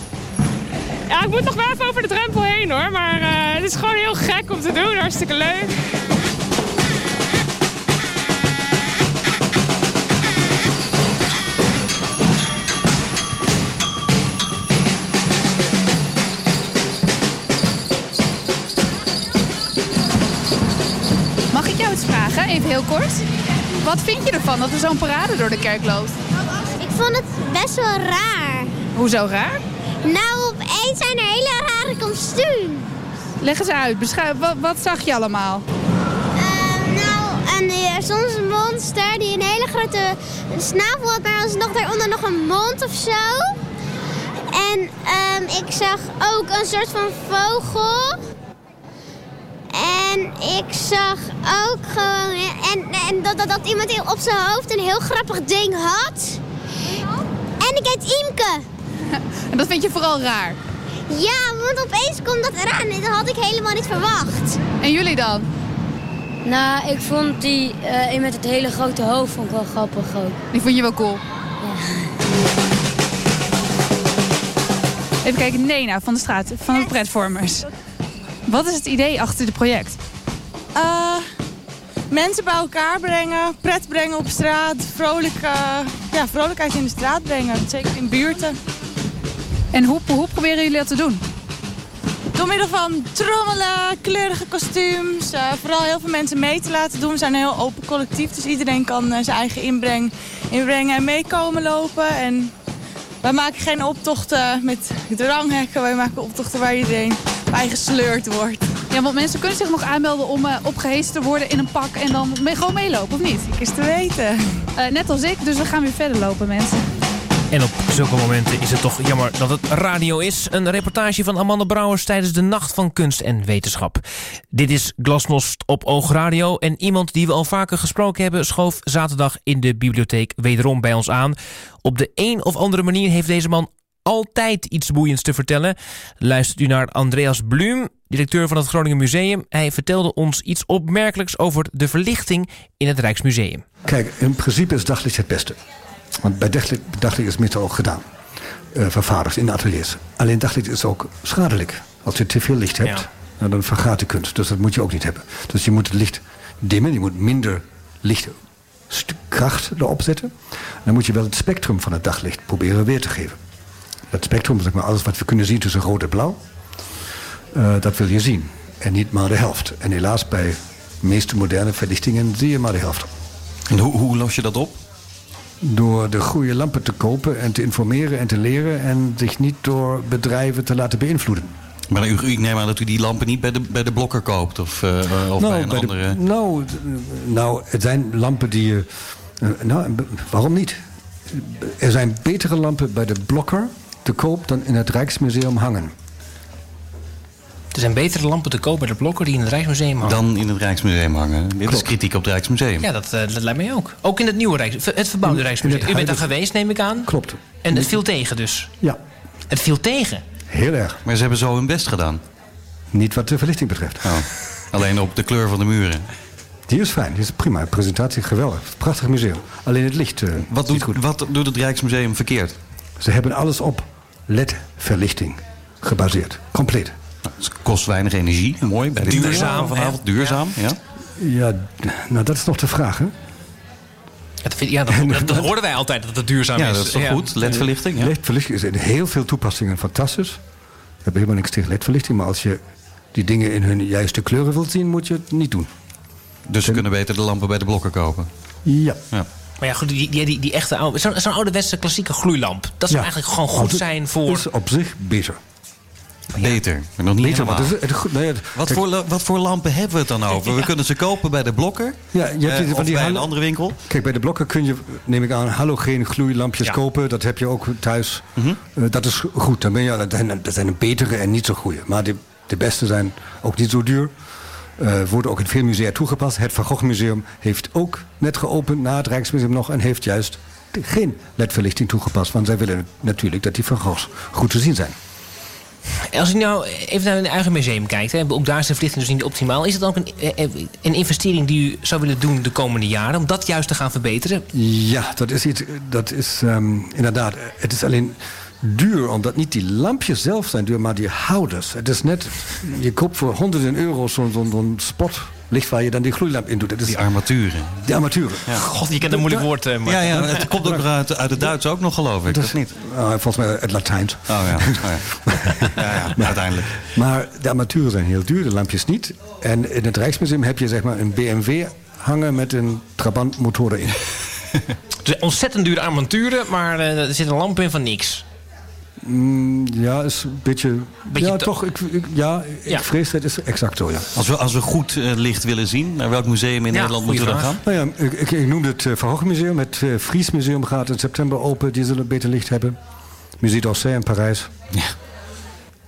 S9: Ja, ik moet nog wel even over de drempel heen hoor. Maar uh, het is gewoon heel gek om te doen. Hartstikke leuk.
S8: Vragen, even heel kort? Wat vind je ervan dat er zo'n parade door de kerk loopt?
S10: Ik vond het best wel raar.
S8: Hoezo raar?
S10: Nou, opeens zijn er hele rare kostuums.
S8: Leg eens uit, beschrijf, wat, wat zag je allemaal?
S10: Uh, nou, en, uh, soms een monster die een hele grote snavel had, maar er was nog daaronder nog een mond of zo. En um, ik zag ook een soort van vogel. En ik zag ook gewoon... En, en dat, dat, dat iemand op zijn hoofd een heel grappig ding had. En ik heet Imke.
S8: En dat vind je vooral raar?
S10: Ja, want opeens komt dat eraan en dat had ik helemaal niet verwacht.
S8: En jullie dan?
S11: Nou, ik vond die uh, met het hele grote hoofd vond ik wel grappig ook.
S8: Die vond je wel cool?
S11: Ja.
S8: Even kijken, Nena van de straat, van de Pretvormers. Wat is het idee achter het project?
S12: Uh, mensen bij elkaar brengen, pret brengen op straat, vrolijk, uh, ja, vrolijkheid in de straat brengen, zeker in buurten.
S8: En hoe, hoe proberen jullie dat te doen?
S12: Door middel van trommelen, kleurige kostuums, uh, vooral heel veel mensen mee te laten doen. We zijn een heel open collectief, dus iedereen kan uh, zijn eigen inbreng inbrengen en meekomen lopen. En wij maken geen optochten met dranghekken, wij maken optochten waar iedereen bij gesleurd wordt.
S8: Ja, want mensen kunnen zich nog aanmelden om uh, opgehezen te worden in een pak en dan mee, gewoon meelopen, of niet?
S12: Ik is te weten.
S8: Uh, net als ik, dus we gaan weer verder lopen, mensen.
S1: En op zulke momenten is het toch jammer dat het radio is. Een reportage van Amanda Brouwers tijdens de Nacht van Kunst en Wetenschap. Dit is Glasnost op Oogradio. En iemand die we al vaker gesproken hebben... schoof zaterdag in de bibliotheek wederom bij ons aan. Op de een of andere manier heeft deze man altijd iets boeiends te vertellen. Luistert u naar Andreas Blum, directeur van het Groningen Museum. Hij vertelde ons iets opmerkelijks over de verlichting in het Rijksmuseum.
S13: Kijk, in principe is daglicht het beste. Want bij daglicht is meestal ook gedaan. Uh, vervaardigd in ateliers. Alleen daglicht is ook schadelijk. Als je te veel licht hebt, ja. nou, dan vergaat de kunst. Dus dat moet je ook niet hebben. Dus je moet het licht dimmen. Je moet minder lichtkracht erop zetten. Dan moet je wel het spectrum van het daglicht proberen weer te geven. Het spectrum, zeg maar, alles wat we kunnen zien tussen rood en blauw... Uh, dat wil je zien. En niet maar de helft. En helaas bij de meeste moderne verlichtingen zie je maar de helft.
S3: En hoe, hoe los je dat op?
S13: Door de goede lampen te kopen en te informeren en te leren... en zich niet door bedrijven te laten beïnvloeden.
S3: Maar u, ik neem aan dat u die lampen niet bij de, bij de blokker koopt of, uh, of
S13: nou,
S3: bij een
S13: bij
S3: andere...
S13: De, nou, nou, het zijn lampen die je... Uh, nou, waarom niet? Er zijn betere lampen bij de blokker te koop dan in het Rijksmuseum hangen.
S1: Er zijn betere lampen te koop bij de blokker die in het Rijksmuseum hangen.
S3: Dan in het Rijksmuseum hangen. Dit
S13: Klopt.
S3: is kritiek op het Rijksmuseum.
S1: Ja, dat, uh, dat lijkt mij ook. Ook in het nieuwe Rijks, het verbouwde Rijksmuseum.
S13: het
S1: U bent daar geweest, neem ik aan.
S13: Klopt.
S1: En het viel tegen dus.
S13: Ja,
S1: Het viel tegen.
S13: heel erg.
S3: Maar ze hebben zo hun best gedaan.
S13: Niet wat de verlichting betreft.
S3: Oh. Alleen op de kleur van de muren.
S13: Die is fijn, die is prima. De presentatie geweldig. Prachtig museum. Alleen het licht uh,
S3: Wat
S13: niet
S3: doet,
S13: goed.
S3: wat doet het Rijksmuseum verkeerd?
S13: Ze hebben alles op LED-verlichting gebaseerd. Compleet.
S3: Het kost weinig energie. Mooi. Bij
S1: Duurzaam,
S3: vanavond. Duurzaam, ja.
S13: Ja, nou dat is nog de vraag, hè?
S1: Ja, dat, dat, dat hoorden wij altijd, dat het duurzaam
S3: Ja,
S1: is.
S3: dat is toch
S1: Ja.
S3: goed? LED-verlichting, ja.
S13: LED-verlichting is in heel veel toepassingen fantastisch. We hebben helemaal niks tegen LED-verlichting. Maar als je die dingen in hun juiste kleuren wilt zien, moet je het niet doen.
S3: Dus ze kunnen beter de lampen bij de blokker kopen.
S13: Ja.
S3: Ja.
S1: Maar ja, goed, die, die, die, die echte oude... Zo'n zo'n ouderwetse klassieke gloeilamp. Dat zou
S13: Ja.
S1: eigenlijk gewoon goed zijn voor...
S13: is op zich beter.
S3: Beter, maar nog niet
S13: Beter,
S3: helemaal.
S13: want het is- het, goed- nee, het-
S3: Wat voor, wat voor lampen hebben we het dan over? We kunnen ze kopen bij de blokker.
S13: Ja, je hebt
S3: eh,
S13: die- van
S3: of
S13: die
S3: bij een andere winkel.
S13: Kijk, bij de blokken kun je, neem ik aan, halogeen gloeilampjes
S1: Ja.
S13: kopen. Dat heb je ook thuis.
S3: Mhm.
S13: Eh, dat is goed. Dan ben je, dat, zijn, dat zijn een betere en niet zo goede. Maar de, de beste zijn ook niet zo duur. Eh, wordt ook in veel musea toegepast. Het Van Gogh Museum heeft ook net geopend na het Rijksmuseum nog... en heeft juist geen ledverlichting toegepast. Want zij willen natuurlijk dat die Van Goghs goed te zien zijn.
S1: Als je nou even naar een eigen museum kijkt, hè, ook daar is de verlichting dus niet optimaal. Is het dan ook een, eh, een investering die u zou willen doen de komende jaren om dat juist te gaan verbeteren?
S13: Ja, dat is, iets, dat is ehm, inderdaad. Het is alleen duur, omdat niet die lampjes zelf zijn duur, maar die houders. Het is net, je koopt voor honderden euro's zo'n zo'n spotlicht waar je dan die gloeilamp in doet. Het is,
S3: Die armaturen.
S13: die armaturen.
S1: God, je kent een moeilijk woord, eh, Mark.
S3: Ja, ja, het komt ook uit, uit het Duits ook nog, geloof ik.
S13: Dat
S3: of niet?
S13: Ah, volgens mij het Latijns.
S3: Oh ja, oh, ja. ja, ja uiteindelijk.
S13: Maar de armaturen zijn heel duur, de lampjes niet. En in het Rijksmuseum heb je zeg maar een BMW hangen met een Trabant motor erin.
S1: Dus ontzettend dure armaturen, maar eh, er zit een lamp in van niks.
S13: Mm, ja, is een beetje...
S1: Beetje
S13: ja, toch. Ik, ik- ja, ik
S1: Ja.
S13: vrees dat is exact zo, ja.
S3: Als we, als we goed eh, licht willen zien, naar welk museum in
S1: Ja,
S3: Nederland moeten we dan gaan?
S13: Nou ja, ik, ik, ik noemde het uh, Van Gogh Museum. Het uh, Fries Museum gaat in september open. Die zullen beter licht hebben. Musée d'Orsay in Parijs.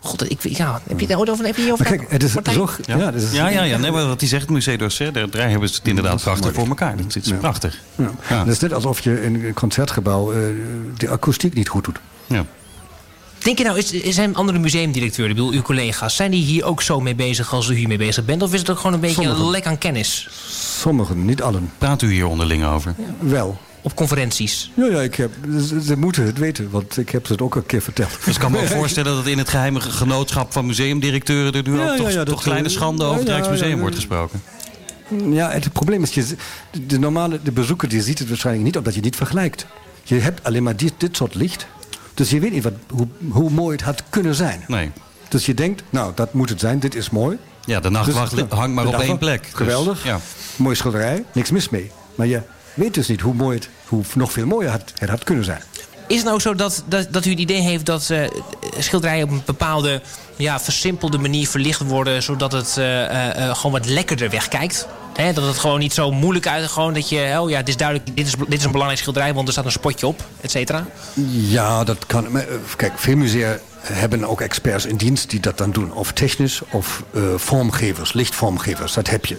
S1: God, ik, ja, heb je daar ooit over? Heb je hier over
S13: kijk, het is
S1: Martijn?
S13: zo...
S3: Ja, ja,
S13: is,
S3: ja, ja, nee, maar wat hij zegt, het Musée d'Orsay, daar, daar hebben ze het inderdaad
S13: is
S3: prachtig
S13: mooi.
S3: voor elkaar. Dat is
S13: Ja.
S3: prachtig.
S13: Ja.
S3: Ja.
S13: Dat is net alsof je in een concertgebouw eh, de akoestiek niet goed doet.
S3: Ja.
S1: Denk je nou, is, zijn andere museumdirecteuren, ik bedoel uw collega's, zijn die hier ook zo mee bezig als u hiermee bezig bent? Of is het ook gewoon een beetje
S13: Sommigen.
S1: een lek aan kennis
S13: Sommigen, niet allen.
S3: Praat u hier onderling over?
S13: Wel.
S1: op conferenties?
S13: Ja, ja, ik heb, ze, ze moeten het weten, want ik heb ze het ook een keer verteld.
S3: Dus ik kan me ook voorstellen dat in het geheime genootschap van museumdirecteuren... er nu
S13: Ja,
S3: ook
S13: ja,
S3: toch,
S13: ja,
S3: toch
S13: dat,
S3: kleine
S13: eh,
S3: schande
S13: ja,
S3: over het
S13: ja,
S3: Rijksmuseum
S13: ja,
S3: wordt
S13: ja.
S3: gesproken.
S13: Ja, het probleem is, je, de, de normale de bezoeker die ziet het waarschijnlijk niet, omdat je niet vergelijkt. Je hebt alleen maar dit, dit soort licht. Dus je weet niet wat, hoe, hoe mooi het had kunnen zijn.
S3: Nee.
S13: Dus je denkt, nou, dat moet het zijn, dit is mooi.
S3: Ja, de nachtwacht
S13: Dus,
S3: hangt maar op één plek. Dus,
S13: Geweldig.
S3: ja.
S13: Mooie schilderij, niks mis mee. Maar je weet dus niet hoe mooi het, hoe nog veel mooier had, het had kunnen zijn.
S1: Is het nou ook zo dat, dat, dat u het idee heeft dat eh, schilderijen op een bepaalde ja, versimpelde manier verlicht worden, zodat het eh, eh, eh, gewoon wat lekkerder wegkijkt? Hè, dat het gewoon niet zo moeilijk uit gewoon dat je, oh ja, het is duidelijk, dit is, dit is een belangrijk schilderij, want er staat een spotje op, et cetera.
S13: Ja, dat kan. maar, eh, Kijk, veel musea hebben ook experts in dienst die dat dan doen. Of technisch, of eh, vormgevers, lichtvormgevers. Dat heb je.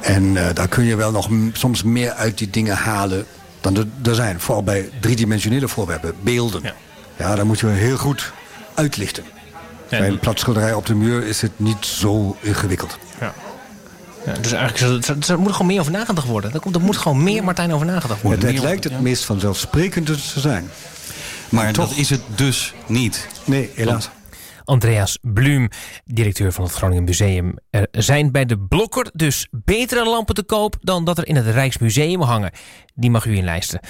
S13: En eh, daar kun je wel nog soms meer uit die dingen halen dan er, er zijn. Vooral bij driedimensionele voorwerpen, beelden. Ja. dan moet je heel goed uitlichten. bij een platschilderij op de muur is het niet zo ingewikkeld.
S1: Ja. Ja, dus eigenlijk er moet er gewoon meer over nagedacht worden. Er, komt, er moet gewoon meer Martijn over nagedacht worden.
S13: Het, lijkt
S1: over-
S13: het meest vanzelfsprekende te zijn.
S3: Maar
S13: Toch.
S3: dat is het dus niet.
S13: Nee, helaas.
S1: Andreas Blum, directeur van het Groningen Museum. Er zijn bij de Blokker dus betere lampen te koop dan dat er in het Rijksmuseum hangen. Die mag u inlijsten.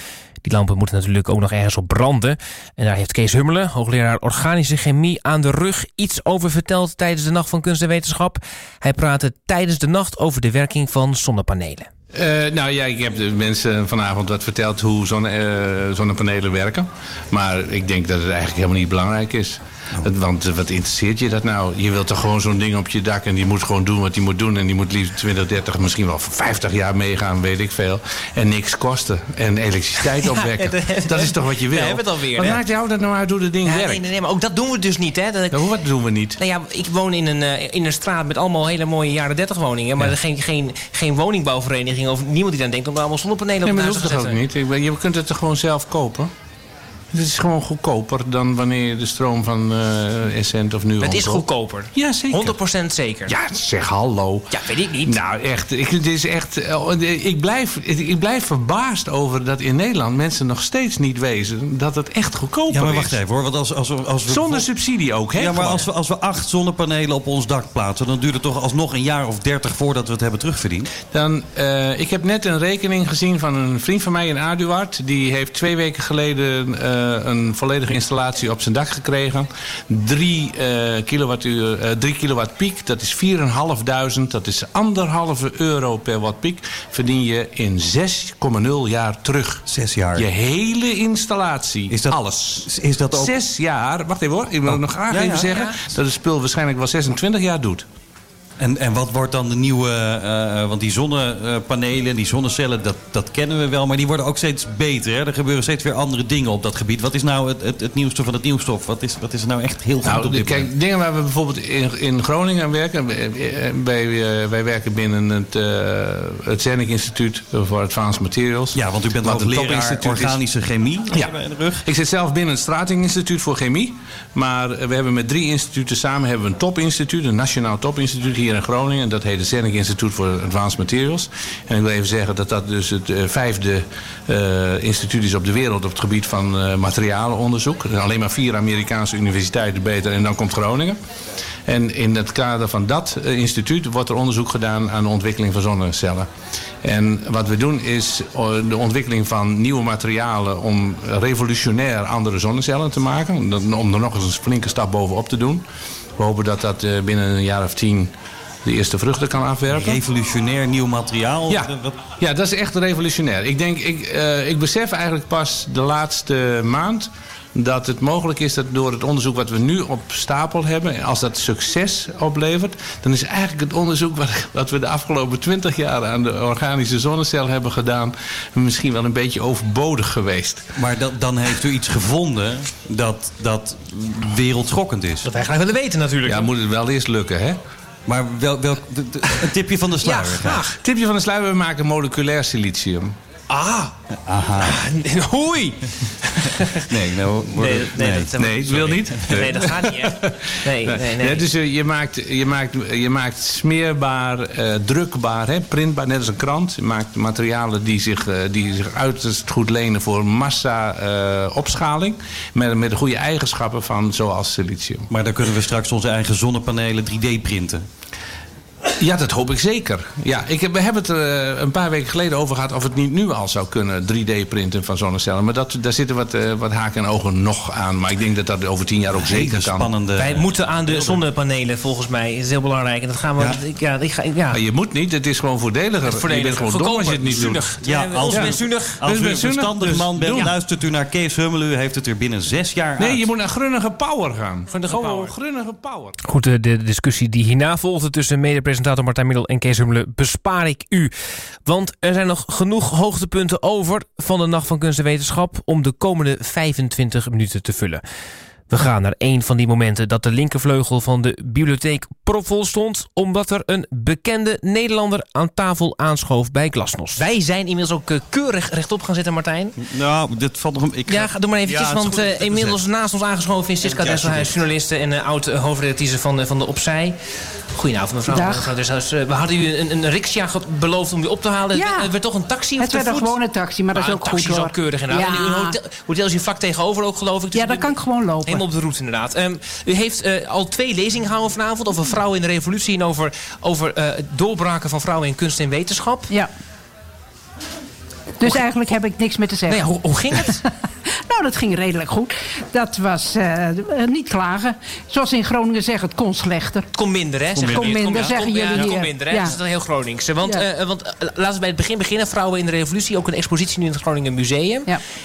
S1: Die lampen moeten natuurlijk ook nog ergens op branden. En daar heeft Kees Hummelen, hoogleraar organische chemie aan de rug, iets over verteld tijdens de Nacht van Kunst en Wetenschap. Hij praatte tijdens de nacht over de werking van zonnepanelen.
S14: Eh, nou ja, ik heb de mensen vanavond wat verteld hoe eh, zonnepanelen werken. Maar ik denk dat het eigenlijk helemaal niet belangrijk is. Het- Want eh, wat interesseert je dat nou? Je wilt toch gewoon zo'n ding op je dak en die moet gewoon doen wat die moet doen. En die moet liefst 20, 30, misschien wel 50 jaar meegaan, weet ik veel. En niks kosten. En elektriciteit opwekken. dat is toch wat je wil?
S1: Daar hebben we het alweer,
S14: Wat
S1: hè?
S14: maakt jou dat nou uit hoe dat ding
S1: Ja,
S14: werkt?
S1: nee, nee, nee, maar ook dat doen we dus niet. Hè? Dat
S14: Nou, wat doen we niet?
S1: Nou ja, ik woon in een, eh, in een straat met allemaal hele mooie jaren 30 woningen. Maar er is geen, geen, geen woningbouwvereniging of niemand die dan denkt om daar allemaal zonnepanelen
S14: Nee,
S1: op
S14: maar
S1: het
S14: dat
S1: huis
S14: hoeft
S1: te
S14: toch ook
S1: zetten.
S14: niet? Je kunt het toch gewoon zelf kopen? Het is gewoon goedkoper dan wanneer je de stroom van eh Essent of Nuon
S1: Het is goedkoper.
S14: Ja, zeker.
S1: 100% zeker.
S14: Ja, zeg hallo.
S1: Ja, weet ik niet.
S14: Nou, echt. Ik, het is echt eh, ik, blijf, ik blijf verbaasd over dat in Nederland mensen nog steeds niet wezen dat het echt goedkoper
S3: Ja, maar
S14: is.
S3: wacht even hoor. Want als, als, we- als we
S14: Zonder subsidie ook, hè?
S3: Ja, maar
S14: gewoon.
S3: als we, als we acht zonnepanelen op ons dak plaatsen... dan duurt het toch alsnog een jaar of dertig voordat we het hebben terugverdiend?
S14: Dan, eh, ik heb net een rekening gezien van een vriend van mij in Aduard. Die heeft twee weken geleden eh, een volledige installatie op zijn dak gekregen. Drie, eh, kilowattuur, eh, drie kilowatt piek, dat is 4.500. Dat is anderhalve euro per watt piek. Verdien je in 6,0 jaar terug.
S3: Zes jaar.
S14: Je hele installatie.
S3: Is dat-
S14: Alles.
S3: Is dat ook...
S14: Zes jaar. Wacht even hoor. Ik wil nog graag
S3: Ja,
S14: even
S3: ja,
S14: zeggen
S1: ja.
S14: dat het spul waarschijnlijk wel 26 jaar doet.
S3: En, en wat wordt dan de nieuwe... eh, want die zonnepanelen, die zonnecellen, dat, dat kennen we wel. Maar die worden ook steeds beter. Hè? Er gebeuren steeds weer andere dingen op dat gebied. Wat is nou het, het, het nieuwste van het nieuwstof? Wat is, wat is er nou echt heel goed
S14: Nou,
S3: op dit
S14: kijk,
S3: moment?
S14: dingen waar we bijvoorbeeld in, in Groningen werken. Wij, wij, eh, wij werken binnen het, eh het Zennik Instituut voor Advanced Materials.
S3: Ja, want u bent
S14: topinstituut is.
S3: organische chemie.
S14: Ja.
S3: in de rug.
S14: Ik zit zelf binnen het Strating Instituut voor Chemie. Maar we hebben met drie instituten samen hebben we een topinstituut, een nationaal topinstituut hier in Groningen. Dat heet het Zennik Instituut voor Advanced Materials. En ik wil even zeggen dat dat dus het eh, vijfde eh, instituut is op de wereld op het gebied van eh, materialenonderzoek. Er zijn alleen maar vier Amerikaanse universiteiten beter en dan komt Groningen. En in het kader van dat instituut wordt er onderzoek gedaan aan de ontwikkeling van zonnecellen. En wat we doen is de ontwikkeling van nieuwe materialen om revolutionair andere zonnecellen te maken. Om er nog eens een flinke stap bovenop te doen. We hopen dat dat binnen een jaar of tien de eerste vruchten kan afwerpen.
S3: Revolutionair nieuw materiaal.
S14: Ja, ja dat is echt revolutionair. Ik, denk, ik, eh, ik besef eigenlijk pas de laatste maand dat het mogelijk is dat door het onderzoek wat we nu op stapel hebben, als dat succes oplevert, dan is eigenlijk het onderzoek wat, wat we de afgelopen twintig jaar aan de organische zonnecel hebben gedaan, misschien wel een beetje overbodig geweest.
S3: Maar dat, dan heeft u iets gevonden dat, dat wereldschokkend is.
S1: Dat wij graag willen weten natuurlijk.
S14: Ja, moet het wel eerst lukken, hè?
S3: Maar wel, wel, de- de- een tipje van de sluier.
S14: Ja, graag. Tipje van de sluier, we maken moleculair silicium.
S1: Ah,
S3: Aha.
S1: Hoi!
S3: Nee, nou, wordt
S1: Nee, nee,
S3: nee.
S1: dat-
S14: Nee, ik wil niet.
S1: Nee, dat gaat niet, hè? Nee, nee, nee.
S14: Ja, dus eh, je, maakt, je, maakt, je maakt smeerbaar, eh, drukbaar, hè, printbaar, net als een krant. Je maakt materialen die zich, eh, die zich uiterst goed lenen voor massa-opschaling. met, met de goede eigenschappen van zoals silicium.
S3: Maar dan kunnen we straks onze eigen zonnepanelen 3D printen.
S14: Ja, dat hoop ik zeker. Ja, ik heb, we hebben het er eh, een paar weken geleden over gehad of het niet nu al zou kunnen 3D-printen van zonnecellen. Maar dat, daar zitten wat, eh, wat haken en ogen nog aan. Maar ik denk dat dat over tien jaar ook zeker kan.
S1: Wij moeten aan de zonnepanelen, volgens mij. is heel belangrijk. En dat gaan we.
S14: Ja.
S1: Ik, ja, ik ga, ja.
S14: Maar je moet niet, het is gewoon voordeliger.
S1: Voordeliger.
S14: Je bent gewoon dom als je het niet doet.
S1: Ja, als zuinig.
S3: Als
S14: Dus
S3: u een
S14: zuinig,
S3: verstandig
S14: dus
S3: man bent, luistert u naar Kees Hummel. U heeft het er binnen zes jaar
S14: Nee,
S3: uit.
S14: je moet naar Grunnige Power gaan.
S1: Grunnige
S14: Oh,
S1: Power.
S14: Grunnige Power.
S1: Goed, de, de discussie die hierna volgde tussen mede-presentator Martijn Middel en Kees Hummelen bespaar ik u. Want er zijn nog genoeg hoogtepunten over van de Nacht van Kunst en Wetenschap om de komende 25 minuten te vullen. We gaan naar een van die momenten dat de linkervleugel van de bibliotheek propvol stond... omdat er een bekende Nederlander aan tafel aanschoof bij Glasnost. Wij zijn inmiddels ook eh, keurig rechtop gaan zitten, Martijn.
S3: Nou, dit valt nog... Ik
S1: Ja, ga- doe maar eventjes,
S3: Ja,
S1: want
S3: goed
S1: eh, inmiddels naast ons aangeschoven is Siska Desselhuis, journaliste en eh, oud-hoofdredactrice van, de- van de Opzij. Goedenavond, mevrouw.
S15: Dag.
S1: Desselhuis. We hadden u een, een riksja beloofd om u op te halen.
S15: Ja.
S1: Het werd- toch een taxi of
S15: Het werd een gewone taxi, maar dat is
S1: Ah,
S15: ook
S1: een
S15: goed
S1: taxi is
S15: hoor.
S1: ook keurig inderdaad.
S15: Ja.
S1: En uw hotel, hotel is hier vlak tegenover ook, geloof ik. Dus
S15: Ja, daar kan ik gewoon lopen.
S1: Op de route inderdaad. Ehm, u heeft eh, al twee lezingen gehouden vanavond over vrouwen in de revolutie... en over, over het doorbraken van vrouwen in kunst en wetenschap.
S15: Ja. Dus eigenlijk heb ik niks meer te zeggen.
S1: Nee, hoe, hoe ging het?
S15: nou, dat ging redelijk goed. Dat was eh, eh, niet klagen. Zoals ze in Groningen zeggen, het kon slechter.
S1: Het kon minder, hè?
S15: Het
S1: zeggen
S15: kon
S1: jullie.
S15: minder,
S1: ja,
S15: zeggen
S1: het kon-
S15: jullie
S1: Ja, het kon minder, hè?
S15: Ja.
S1: Dat is dan heel Groningse. Want,
S15: Ja.
S1: eh, want eh, laten we bij het begin beginnen. Vrouwen in de Revolutie. Ook een expositie nu in het Groningen Museum.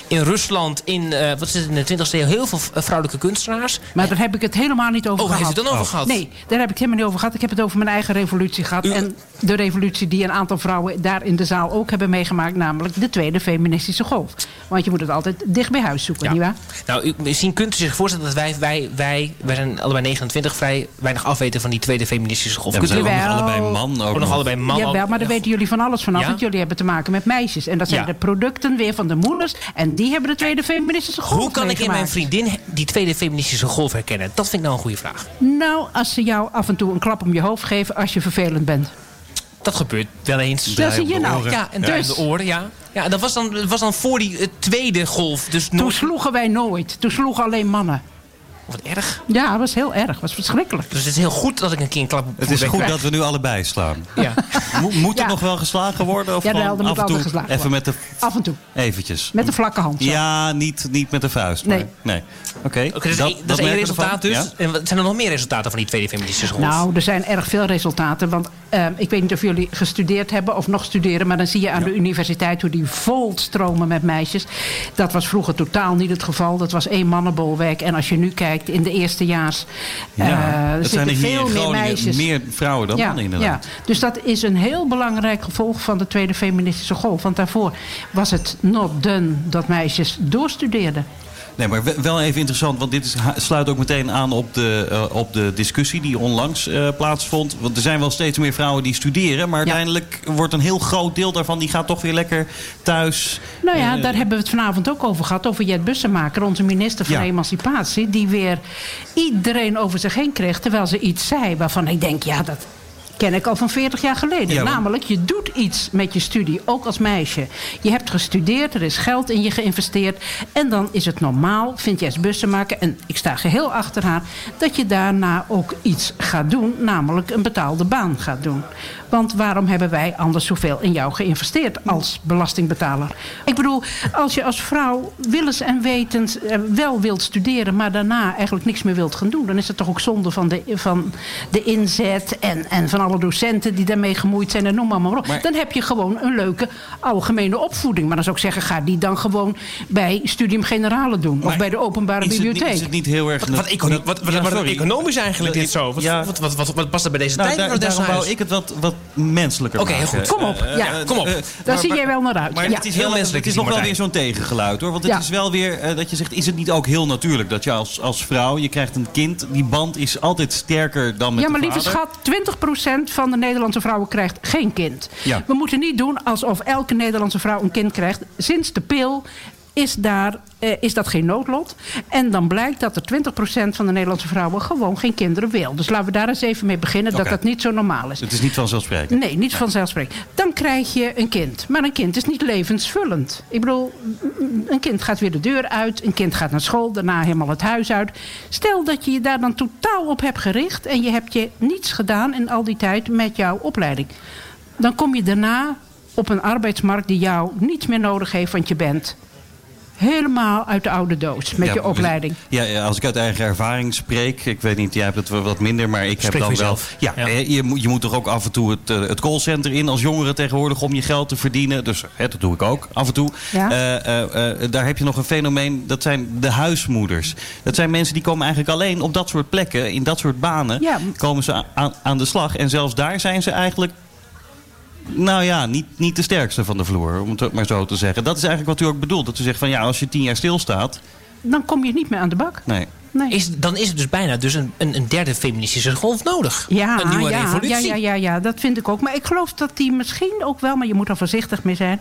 S1: In Rusland, in, eh, wat is het, in de 20e eeuw, heel veel vrouwelijke kunstenaars.
S15: Maar daar heb ik het helemaal niet over
S1: Oh, waar
S15: gehad.
S1: heeft u het dan over gehad?
S15: Nee, daar heb ik het helemaal niet over gehad. Ik heb het over mijn eigen revolutie gehad. En de revolutie die een aantal vrouwen daar in de zaal ook hebben meegemaakt. Namelijk de tweede feministische golf. Want je moet het altijd dicht bij huis zoeken, nietwaar?
S1: Nou, u, misschien kunt u zich voorstellen dat wij, wij, wij, wij zijn allebei 29, vrij weinig afweten van die tweede feministische golf.
S3: Ja, we zijn ook nog allebei man. Ook
S1: Ook nog allebei man.
S15: Jawel, maar daar weten jullie van alles vanaf.
S1: Ja?
S15: Want jullie hebben te maken met meisjes. En dat zijn
S1: Ja.
S15: de producten weer van de moeders. En die hebben de tweede feministische golf
S1: Hoe kan ik in mijn vriendin die tweede feministische golf herkennen? Dat vind ik nou een goede vraag.
S15: Nou, als ze jou af en toe een klap om je hoofd geven als je vervelend bent.
S1: Dat gebeurt wel eens.
S15: Dat zie je nou.
S1: Ja, en
S15: Dus-
S1: dus. de oren, ja. Ja, dat was dan, dat was dan voor die eh, tweede golf. Dus
S15: Toen sloegen wij nooit. Toen sloegen alleen mannen.
S1: Wat erg.
S15: Ja, dat was heel erg. Dat was verschrikkelijk.
S1: Dus het is heel goed dat ik een keer een klap op
S3: Het is goed dat we nu allebei slaan.
S1: Ja.
S3: Mo- Moet er
S15: Ja.
S3: nog wel geslagen worden? Of
S15: Ja,
S3: gewoon
S15: er moet
S3: af en
S15: altijd
S3: toe
S15: geslagen
S3: even met de
S15: Af en toe.
S3: Eventjes.
S15: Met de vlakke hand. zo.
S3: Ja, niet, niet met de vuist.
S15: Nee.
S3: Maar, nee. Oké.
S1: Oké, dus dat, dat, is één resultaat
S3: ervan.
S1: dus.
S3: Ja?
S1: En wat zijn er nog meer resultaten van die tweede feministische golf?
S15: Nou, er zijn erg veel resultaten. Want eh, ik weet niet of jullie gestudeerd hebben of nog studeren. Maar dan zie je aan de universiteit hoe die vol stromen met meisjes. Dat was vroeger totaal niet het geval. Dat was één mannenbolwerk. En als je nu kijkt in de eerstejaars.
S3: Ja,
S15: er
S3: het zijn er hier in
S15: veel meer meisjes.
S3: meer vrouwen dan mannen inderdaad.
S15: Ja. Dus dat is een heel belangrijk gevolg van de tweede feministische golf. Want daarvoor was het not done dat meisjes doorstudeerden.
S3: Nee, maar we- wel even interessant, want dit is, sluit ook meteen aan op de, eh, op de discussie die onlangs eh, plaatsvond. Want er zijn wel steeds meer vrouwen die studeren, maar uiteindelijk wordt een heel groot deel daarvan die gaat toch weer lekker thuis.
S15: Nou ja,
S3: Eh,
S15: daar hebben we het vanavond ook over gehad. Over Jet Bussemaker, onze minister van
S3: Ja.
S15: Emancipatie. Die weer iedereen over zich heen kreeg. Terwijl ze iets zei waarvan ik denk, ja, dat ken ik al van 40 jaar geleden.
S3: Ja, want-
S15: Namelijk, je doet iets met je studie, ook als meisje. Je hebt gestudeerd, er is geld in je geïnvesteerd. En dan is het normaal, vindt Jet Bussemaker... en ik sta geheel achter haar... dat je daarna ook iets gaat doen. Namelijk een betaalde baan gaat doen. Want waarom hebben wij anders zoveel in jou geïnvesteerd als belastingbetaler? Ik bedoel, als je als vrouw willens en wetens eh, wel wilt studeren... maar daarna eigenlijk niks meer wilt gaan doen... dan is het toch ook zonde van de, van de inzet en, en van alle docenten die daarmee gemoeid zijn... en noem maar, maar op. Dan heb je gewoon een leuke algemene opvoeding. Maar dan zou ik zeggen, ga die dan gewoon bij Studium Generale doen. of bij de openbare
S3: is het niet-
S15: bibliotheek.
S3: is het niet heel erg...
S1: Wat, wat, wat, wat,
S3: Ja,
S1: economisch eigenlijk dit zo? Wat,
S3: Ja.
S1: wat, wat, wat, wat past er bij deze
S3: Nou,
S1: tijd?
S3: daar- daarom wou ik het wat, wat menselijker
S1: Oké, heel goed. Kom op.
S3: Eh,
S1: Ja,
S3: eh,
S1: kom op.
S3: eh,
S15: Daar
S3: maar-
S15: zie
S3: maar-
S15: jij wel naar uit.
S3: Maar
S15: Ja.
S3: het is,
S1: Heel
S3: wel,
S1: menselijk
S3: het
S1: is
S3: nog wel weer zo'n tegengeluid hoor. Want het
S15: Ja.
S3: is wel weer eh, dat je zegt, is het niet ook heel natuurlijk dat je als, als vrouw, je krijgt een kind, die band is altijd sterker dan met
S15: ja, maar lieve schat, 20% van de Nederlandse vrouwen krijgt geen kind.
S3: Ja.
S15: We moeten niet doen alsof elke Nederlandse vrouw een kind krijgt. Sinds de pil is, daar, eh, is dat geen noodlot. En dan blijkt dat er 20% van de Nederlandse vrouwen gewoon geen kinderen wil. Dus laten we daar eens even mee beginnen, dat dat niet zo normaal is.
S3: Het is niet vanzelfsprekend.
S15: Nee, niet vanzelfsprekend. Dan krijg je een kind. Maar een kind is niet levensvullend. Ik bedoel, een kind gaat weer de deur uit. Een kind gaat naar school, daarna helemaal het huis uit. Stel dat je je daar dan totaal op hebt gericht... en je hebt je niets gedaan in al die tijd met jouw opleiding. Dan kom je daarna op een arbeidsmarkt die jou niets meer nodig heeft... want je bent helemaal uit de oude doos met
S3: Ja,
S15: je opleiding.
S3: Ja, ja, als ik uit eigen ervaring spreek, ik weet niet, jij hebt het wel wat minder, maar ik heb dan wel. Ja,
S1: Ja.
S3: hè, Je, moet, je moet toch ook af en toe het, eh, het callcenter in als jongere tegenwoordig om je geld te verdienen. Dus hè, dat doe ik ook af en toe.
S15: Ja.
S3: Eh, eh, eh, daar heb je nog een fenomeen, dat zijn de huismoeders. Dat zijn mensen die komen eigenlijk alleen op dat soort plekken, in dat soort banen,
S15: Ja.
S3: komen ze aan, aan de slag. En zelfs daar zijn ze eigenlijk nou ja, niet, niet de sterkste van de vloer, om het maar zo te zeggen. Dat is eigenlijk wat u ook bedoelt. Dat u zegt van ja, als je tien jaar stilstaat.
S15: Dan kom je niet meer aan de bak.
S3: Nee.
S15: Nee.
S1: Is, dan is het dus bijna dus een, een, een derde feministische golf nodig.
S15: Ja,
S1: een nieuwe
S15: ja,
S1: revolutie.
S15: Ja, ja, ja, ja, dat vind ik ook. Maar ik geloof dat die misschien ook wel, maar je moet er voorzichtig mee zijn.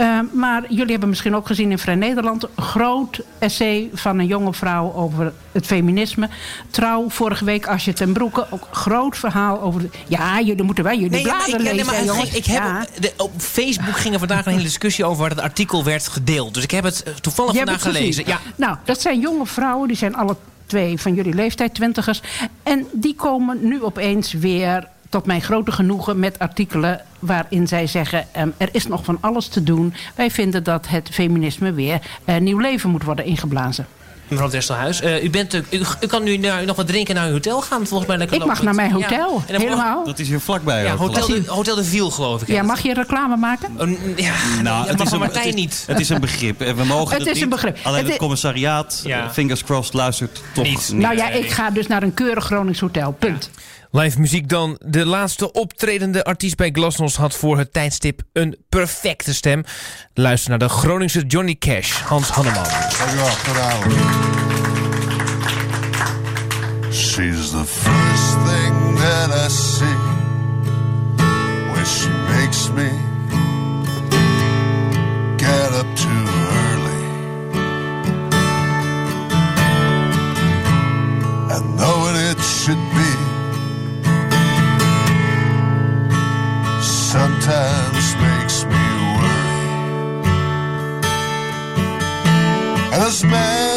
S15: Uh, maar jullie hebben misschien ook gezien in Vrij Nederland... een groot essay van een jonge vrouw over het feminisme. Trouw, vorige week Asje ten Broeke. Ook groot verhaal over... De, ja, jullie moeten wij jullie
S1: Nee, ik, ja, nee,
S15: lezen,
S1: maar
S15: hè,
S1: ik-
S15: jongens.
S1: ik heb,
S15: Ja.
S1: de, op Facebook ging er vandaag een hele discussie over waar het artikel werd gedeeld. Dus ik heb het eh, toevallig
S15: Je
S1: vandaag gelezen. Ja.
S15: Nou, dat zijn jonge vrouwen, die zijn alle twee van jullie leeftijd, twintigers. En die komen nu opeens weer tot mijn grote genoegen met artikelen waarin zij zeggen... ehm, er is nog van alles te doen. Wij vinden dat het feminisme weer eh, nieuw leven moet worden ingeblazen.
S1: Mevrouw Destelhuis, eh, u, bent, eh, u, u kan nu naar, nog wat drinken naar uw hotel gaan. Volgens mij lekker
S15: Ik mag naar mijn hotel,
S1: mag-
S15: helemaal.
S3: Dat is hier vlakbij.
S1: Ja, hotel, de, hotel de Viel, geloof ik.
S15: Ja, mag je reclame maken?
S1: Ja,
S3: Nou, het
S1: mag
S3: is,
S1: van
S3: een,
S1: Martijn
S3: het, is,
S1: niet.
S3: het is een begrip. En we mogen
S15: Het
S3: het
S15: is
S3: niet.
S15: een begrip.
S3: Alleen
S15: Het
S3: het,
S15: is-
S3: commissariaat,
S1: Ja.
S3: fingers crossed, luistert toch niet.
S15: nou ja, ik ga dus naar een keurig Gronings hotel. Punt.
S1: Live muziek dan. De laatste optredende artiest bij Glasnost had voor het tijdstip een perfecte stem. Luister naar de Groningse Johnny Cash, Hans Hanneman.
S16: Dankjewel. She's the first thing that I see when she makes me get up too early. And knowing it should be And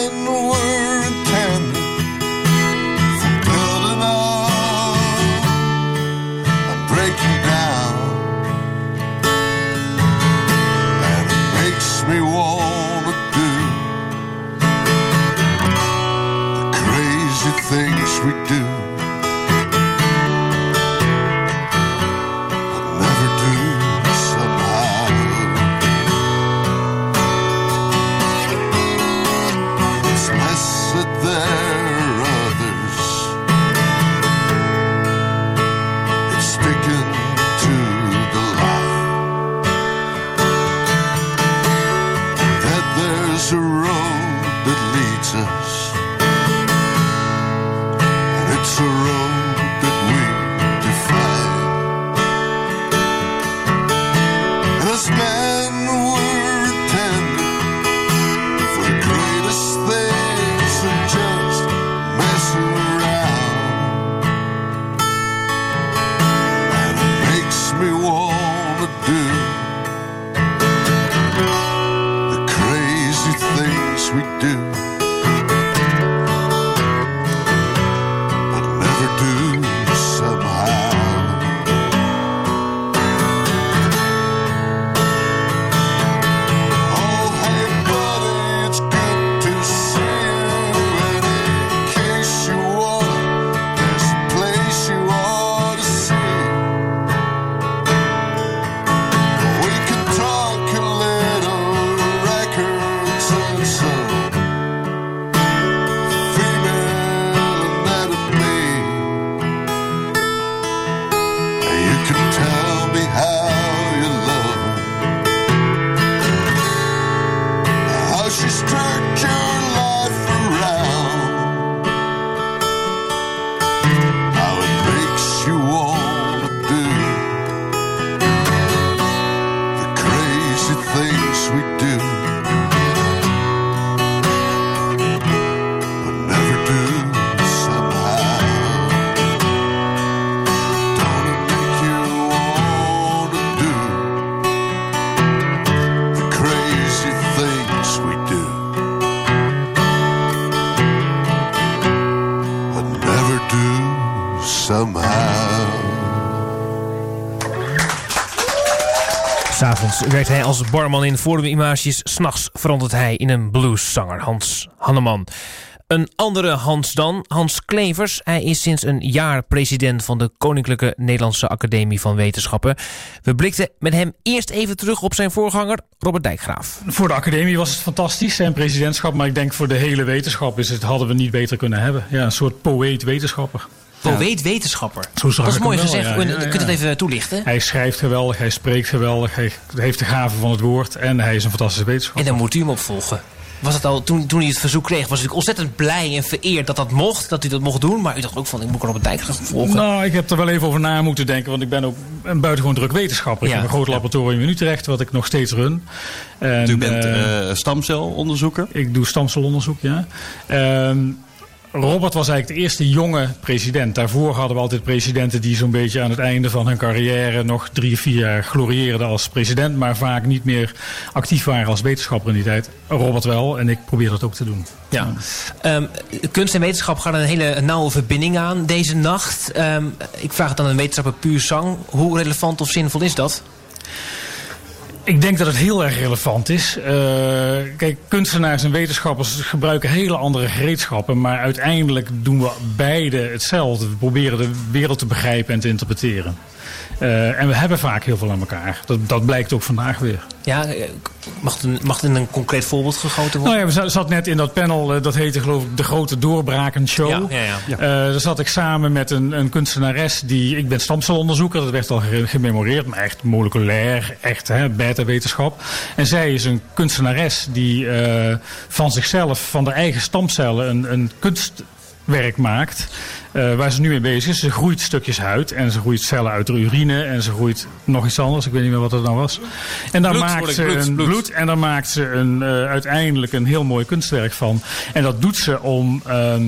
S1: Werkt hij als barman in Forum Images. S'nachts verandert hij in een blueszanger, Hans Hanneman. Een andere Hans dan, Hans Klevers. Hij is sinds een jaar president van de Koninklijke Nederlandse Academie van Wetenschappen. We blikten met hem eerst even terug op zijn voorganger, Robert Dijkgraaf.
S17: Voor de academie was het fantastisch, zijn presidentschap. Maar ik denk voor de hele wetenschap is het, hadden we niet beter kunnen hebben. Ja, een soort poëet-wetenschapper.
S1: Poëet-wetenschapper.
S17: Zo zag
S1: Dat is
S17: ik
S1: mooi
S17: hem wel,
S1: gezegd.
S17: ja,
S1: Kun
S17: ja,
S1: je het even toelichten?
S17: Hij schrijft geweldig, hij spreekt geweldig, hij heeft de gave van het woord en hij is een fantastische wetenschapper.
S1: En dan moet u hem opvolgen. Was het al, toen, toen hij het verzoek kreeg, was ik ontzettend blij en vereerd dat dat mocht. Dat u dat mocht doen. Maar u dacht ook van, ik moet Robert Dijkgraaf volgen.
S17: Nou, ik heb er wel even over na moeten denken, want ik ben ook een buitengewoon druk wetenschapper. Ik
S1: Ja,
S17: heb een groot laboratorium in Utrecht, wat ik nog steeds run. En,
S3: U bent
S17: eh,
S3: eh, stamcelonderzoeker?
S17: Ik doe stamcelonderzoek, ja. Ehm, Robert was eigenlijk de eerste jonge president. Daarvoor hadden we altijd presidenten die zo'n beetje aan het einde van hun carrière nog drie, vier jaar glorieerden als president, maar vaak niet meer actief waren als wetenschapper in die tijd. Robert wel, en ik probeer dat ook te doen.
S1: Ja. Ehm, kunst en wetenschap gaan een hele nauwe verbinding aan deze nacht. Ehm, ik vraag het aan een wetenschapper puur zang. Hoe relevant of zinvol is dat?
S17: Ik denk dat het heel erg relevant is. Eh, kijk, kunstenaars en wetenschappers gebruiken hele andere gereedschappen. Maar uiteindelijk doen we beide hetzelfde. We proberen de wereld te begrijpen en te interpreteren. Eh, en we hebben vaak heel veel aan elkaar. Dat, dat blijkt ook vandaag weer.
S1: Ja, eh, mag het een, mag het in een concreet voorbeeld gegoten worden?
S17: Nou ja, we za- zat net in dat panel, eh, dat heette geloof ik de Grote Doorbraken Show.
S1: Ja, ja, ja.
S17: Eh, daar zat ik samen met een, een kunstenares die, ik ben stamcelonderzoeker, dat werd al ge- gememoreerd, maar echt moleculair, echt hè, beta-wetenschap. En zij is een kunstenares die eh, van zichzelf, van haar eigen stamcellen, een, een kunstwerk maakt. eh, waar ze nu mee bezig is. Ze groeit stukjes huid en ze groeit cellen uit de urine en ze groeit nog iets anders. Ik weet niet meer wat het nou was. En daar
S1: Bloed,
S17: maakt ze
S1: bloed,
S17: een
S1: bloed.
S17: bloed en daar maakt ze een, eh, uiteindelijk een heel mooi kunstwerk van. En dat doet ze om ehm,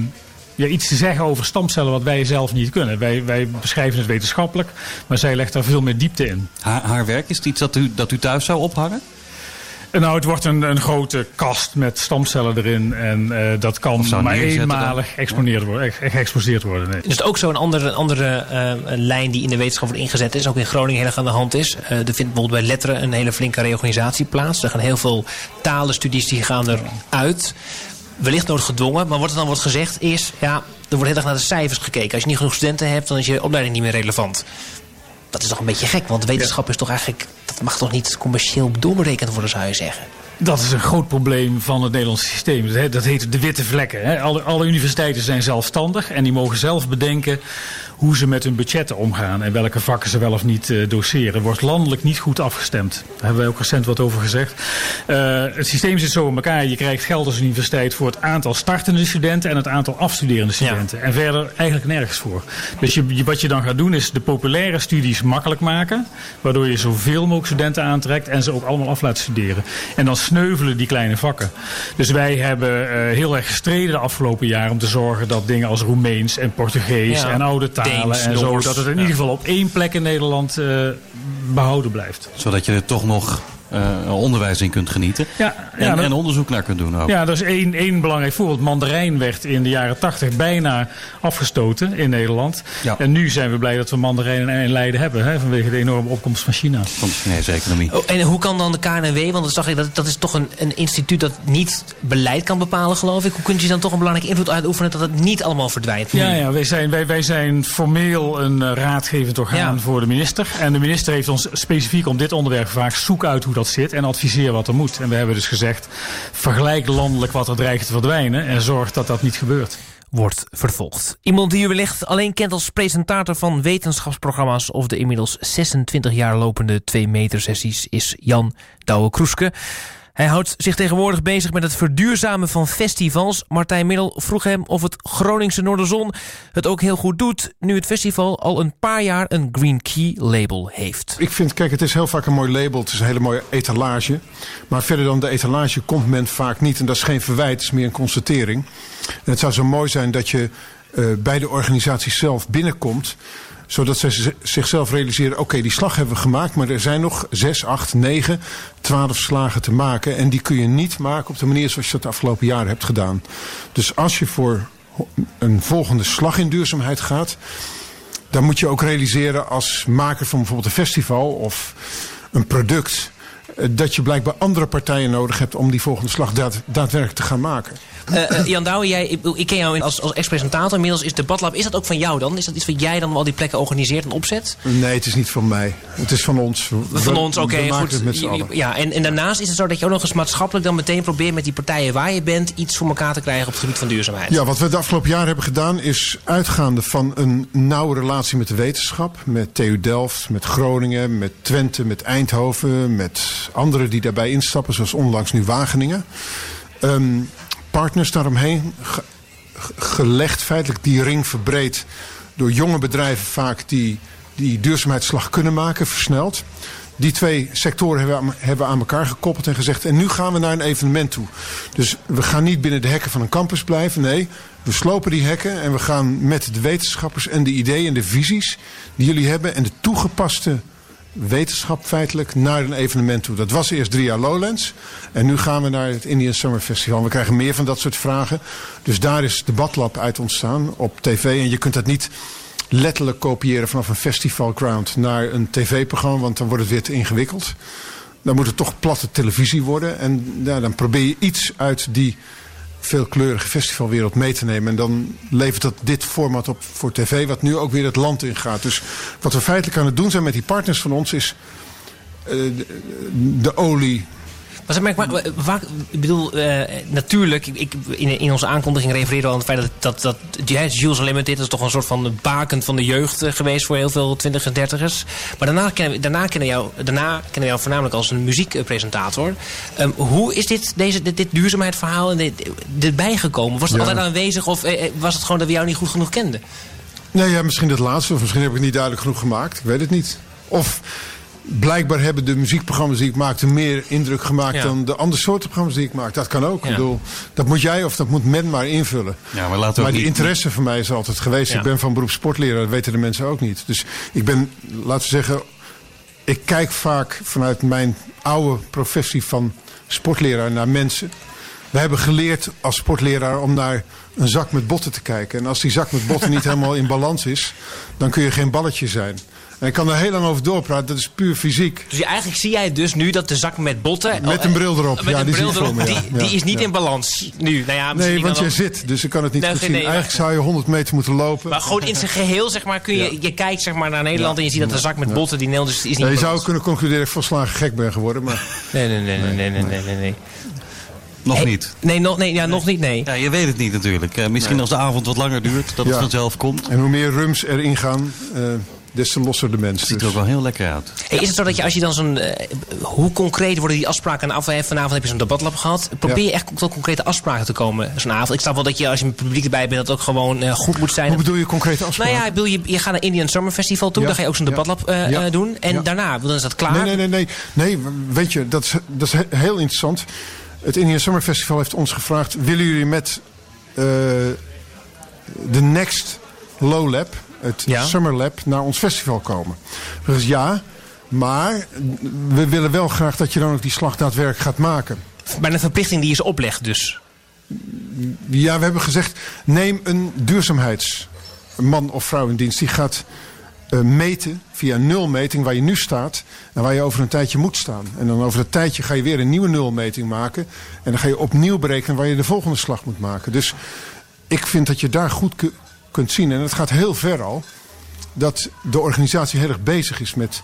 S17: ja, iets te zeggen over stamcellen wat wij zelf niet kunnen. Wij, wij beschrijven het wetenschappelijk, maar zij legt daar veel meer diepte in.
S3: Haar, haar werk, is het iets dat u, dat u thuis zou ophangen?
S17: En Nou, het wordt een, een grote kast met stamcellen erin. En eh, dat kan maar eenmalig exponeerd worden, ge- geëxposeerd worden. Nee.
S1: Is het ook zo een andere, een andere eh, een lijn die in de wetenschap wordt ingezet is, ook in Groningen heel erg aan de hand is? Eh, er vindt bijvoorbeeld bij letteren een hele flinke reorganisatie plaats. Er gaan heel veel talenstudies die gaan eruit. wellicht noodgedwongen, maar wat er dan wordt gezegd is... ja, er wordt heel erg naar de cijfers gekeken. Als je niet genoeg studenten hebt, dan is je opleiding niet meer relevant. Dat is toch een beetje gek, want wetenschap is toch eigenlijk... dat mag toch niet commercieel doorberekend worden, zou je zeggen?
S17: Dat is een groot probleem van het Nederlandse systeem. Dat heet- de witte vlekken. Alle, alle universiteiten zijn zelfstandig en die mogen zelf bedenken hoe ze met hun budgetten omgaan en welke vakken ze wel of niet eh, doseren. Wordt landelijk niet goed afgestemd. Daar hebben wij ook recent wat over gezegd. Eh, het systeem zit zo in elkaar. Je krijgt geld als universiteit voor het aantal startende studenten en het aantal afstuderende studenten. En verder eigenlijk nergens voor. Dus je, je- wat je dan gaat doen is de populaire studies makkelijk maken. Waardoor je zoveel mogelijk studenten aantrekt en ze ook allemaal af laat studeren. En dan sneuvelen die kleine vakken. Dus wij hebben eh, heel erg gestreden de afgelopen jaren om te zorgen dat dingen als Roemeens en Portugees
S1: Ja.
S17: en oude talen En zo, dat het in
S1: Ja.
S17: ieder geval op één plek in Nederland eh, behouden blijft.
S3: Zodat je er toch nog onderwijs in kunt genieten.
S17: Ja,
S3: en,
S17: ja, dat-
S3: en onderzoek naar kunt doen ook.
S17: Ja, dat is één, één belangrijk voorbeeld. Mandarijn werd in de jaren tachtig bijna afgestoten in Nederland. En nu zijn we blij dat we mandarijn in Leiden hebben. Hè, vanwege de enorme opkomst van China.
S3: Van de Chinese economie.
S1: Oh, en hoe kan dan de KNW, want dat, zag ik, dat, dat is toch een, een instituut dat niet beleid kan bepalen, geloof ik. Hoe kun je dan toch een belangrijke invloed uitoefenen dat het niet allemaal verdwijnt?
S17: Ja, ja wij, zijn, wij, wij zijn formeel een eh, raadgevend orgaan voor de minister. En de minister heeft ons specifiek om dit onderwerp gevraagd... zoek uit hoe zit en adviseer wat er moet. En we hebben dus gezegd, vergelijk landelijk wat er dreigt te verdwijnen... en zorg dat dat niet gebeurt.
S1: wordt vervolgd. Iemand die u wellicht alleen kent als presentator van wetenschapsprogramma's... of de inmiddels 26 jaar lopende 2 meter sessies is Jan Douwe Kroeske. Hij houdt zich tegenwoordig bezig met het verduurzamen van festivals. Martijn Middel vroeg hem of het Groningse Noorderzon het ook heel goed doet... nu het festival al een paar jaar een Green Key label heeft.
S18: Ik vind, kijk, het is heel vaak een mooi label. Het is een hele mooie etalage. Maar verder dan de etalage komt men vaak niet. En dat is geen verwijt, het is meer een constatering. Het zou zo mooi zijn dat je eh, bij de organisatie zelf binnenkomt zodat ze zichzelf realiseren, oké, die slag hebben we gemaakt... maar er zijn nog zes, acht, negen, twaalf slagen te maken. En die kun je niet maken op de manier zoals je dat de afgelopen jaren hebt gedaan. Dus als je voor een volgende slag in duurzaamheid gaat... dan moet je ook realiseren als maker van bijvoorbeeld een festival of een product... eh, dat je blijkbaar andere partijen nodig hebt om die volgende slag daad- daadwerkelijk te gaan maken.
S1: Eh, Jan Douwe, jij, ik, ik ken jou als, als ex-presentator. Inmiddels is Debatlab, is dat ook van jou dan? Is dat iets wat jij dan al die plekken organiseert en opzet?
S18: Nee, het is niet van mij. Het is van ons. We-
S1: Van ons, oké, goed.
S18: met.
S1: Ja, en, en daarnaast is het zo dat je ook nog eens maatschappelijk dan meteen probeert met die partijen waar je bent iets voor elkaar te krijgen op het gebied van duurzaamheid.
S18: Ja, wat we de afgelopen jaar hebben gedaan is uitgaande van een nauwe relatie met de wetenschap. Met TU Delft, met Groningen, met Twente, met Eindhoven, met anderen die daarbij instappen, zoals onlangs nu Wageningen. Ehm, partners daaromheen ge- ge- gelegd, feitelijk die ring verbreed door jonge bedrijven vaak die die duurzaamheidsslag kunnen maken, versneld. Die twee sectoren hebben aan, hebben aan elkaar gekoppeld en gezegd... en nu gaan we naar een evenement toe. Dus we gaan niet binnen de hekken van een campus blijven. Nee, we slopen die hekken en we gaan met de wetenschappers... en de ideeën en de visies die jullie hebben... en de toegepaste wetenschap feitelijk naar een evenement toe. Dat was eerst drie jaar Lowlands. En nu gaan we naar het Indian Summer Festival. We krijgen meer van dat soort vragen. Dus daar is debatlab uit ontstaan op tv. En je kunt dat niet letterlijk kopiëren vanaf een festivalground naar een tv-programma, want dan wordt het weer te ingewikkeld. Dan moet het toch platte televisie worden. En ja, dan probeer je iets uit die veelkleurige festivalwereld mee te nemen. En dan levert dat dit format op voor tv, wat nu ook weer het land ingaat. Dus wat we feitelijk aan het doen zijn met die partners van ons is eh, de, de olie
S1: Maar, zeg maar, maar, waar- ik bedoel, eh, natuurlijk, ik, in, in onze aankondiging refereerde we aan het feit dat, dat, dat ja, Jules Unlimited is toch een soort van baken van de jeugd eh, geweest voor heel veel twintigers en dertigers. Maar daarna kennen, we, daarna kennen, jou, daarna kennen we jou voornamelijk als een muziekpresentator. Ehm, hoe is dit, deze, dit, dit duurzaamheidsverhaal en dit, dit bijgekomen? Was het
S18: Ja.
S1: altijd aanwezig of eh, eh, was het gewoon dat we jou niet goed genoeg kenden?
S18: Nee, ja, misschien het laatste. Of misschien heb ik het niet duidelijk genoeg gemaakt. Ik weet het niet. Of blijkbaar hebben de muziekprogramma's die ik maakte... meer indruk gemaakt
S3: Ja.
S18: dan de andere soorten programma's die ik maak. Dat kan ook.
S3: Ja.
S18: Ik bedoel, dat moet jij of dat moet men maar invullen.
S3: Ja, maar laten we ook
S18: die
S3: niet-
S18: interesse voor mij is altijd geweest. Ik ben van beroep sportleraar. Dat weten de mensen ook niet. Dus ik ben, laten we zeggen... Ik kijk vaak vanuit mijn oude professie van sportleraar naar mensen... We hebben geleerd als sportleraar om naar een zak met botten te kijken. En als die zak met botten niet helemaal in balans is, dan kun je geen balletje zijn. En ik kan er heel lang over doorpraten, dat is puur fysiek.
S1: Dus eigenlijk zie jij dus nu dat de zak met botten...
S18: Met oh, een bril erop,
S1: eh,
S18: ja, die,
S1: bril
S18: ja.
S1: is niet in balans nu. Nou ja,
S18: nee, want jij zit, dus ik kan het niet goed zien. Eigenlijk zou je 100 meter moeten lopen.
S1: Maar gewoon in zijn geheel, zeg maar, kun je, je kijkt zeg maar, naar Nederland... en je ziet dat de zak met botten die Nederland dus- is niet
S18: Je
S1: balans.
S18: zou kunnen concluderen dat ik volslagen gek ben geworden, maar...
S1: nee, nee, nee, nee, nee, nee, nee.
S3: Nog niet?
S1: Nee, nog, nee, ja, nog niet, nee.
S3: Ja, je weet het niet natuurlijk. Uh, misschien als de avond wat langer duurt, dat het vanzelf komt.
S18: En hoe meer rums erin gaan... Uh des te losser de mens.
S3: Ziet er ook wel heel lekker uit.
S1: Hey, is het zo dat je als je dan zo'n... eh, hoe concreet worden die afspraken af? Hè, Vanavond heb je zo'n debatlab gehad. Probeer je echt tot concrete afspraken te komen zo'n avond? Ik snap wel dat je als je met het publiek erbij bent... dat het ook gewoon eh, goed moet zijn.
S18: Hoe bedoel je concrete afspraken?
S1: Nou ja, ik bedoel, je, je gaat naar Indian Summer Festival toe.
S18: Ja,
S1: Dan ga je ook zo'n debatlab eh,
S18: ja,
S1: eh, doen. En
S18: ja.
S1: daarna, dan is dat klaar.
S18: Nee, nee, nee, nee. Nee, weet je, dat is, dat is he- heel interessant. Het Indian Summer Festival heeft ons gevraagd... willen jullie met eh, de Next Low Lab, het
S1: Ja.
S18: Summer Lab, naar ons festival komen? Dus ja, maar we willen wel graag dat je dan ook die slag daadwerkelijk gaat maken.
S1: Bij een verplichting die je ze oplegt dus.
S18: Ja, we hebben gezegd, neem een duurzaamheidsman of vrouw in dienst. Die gaat eh, meten via een nulmeting waar je nu staat en waar je over een tijdje moet staan. En dan over dat tijdje ga je weer een nieuwe nulmeting maken. En dan ga je opnieuw berekenen waar je de volgende slag moet maken. Dus ik vind dat je daar goed kunt zien. En het gaat heel ver al. Dat de organisatie heel erg bezig is met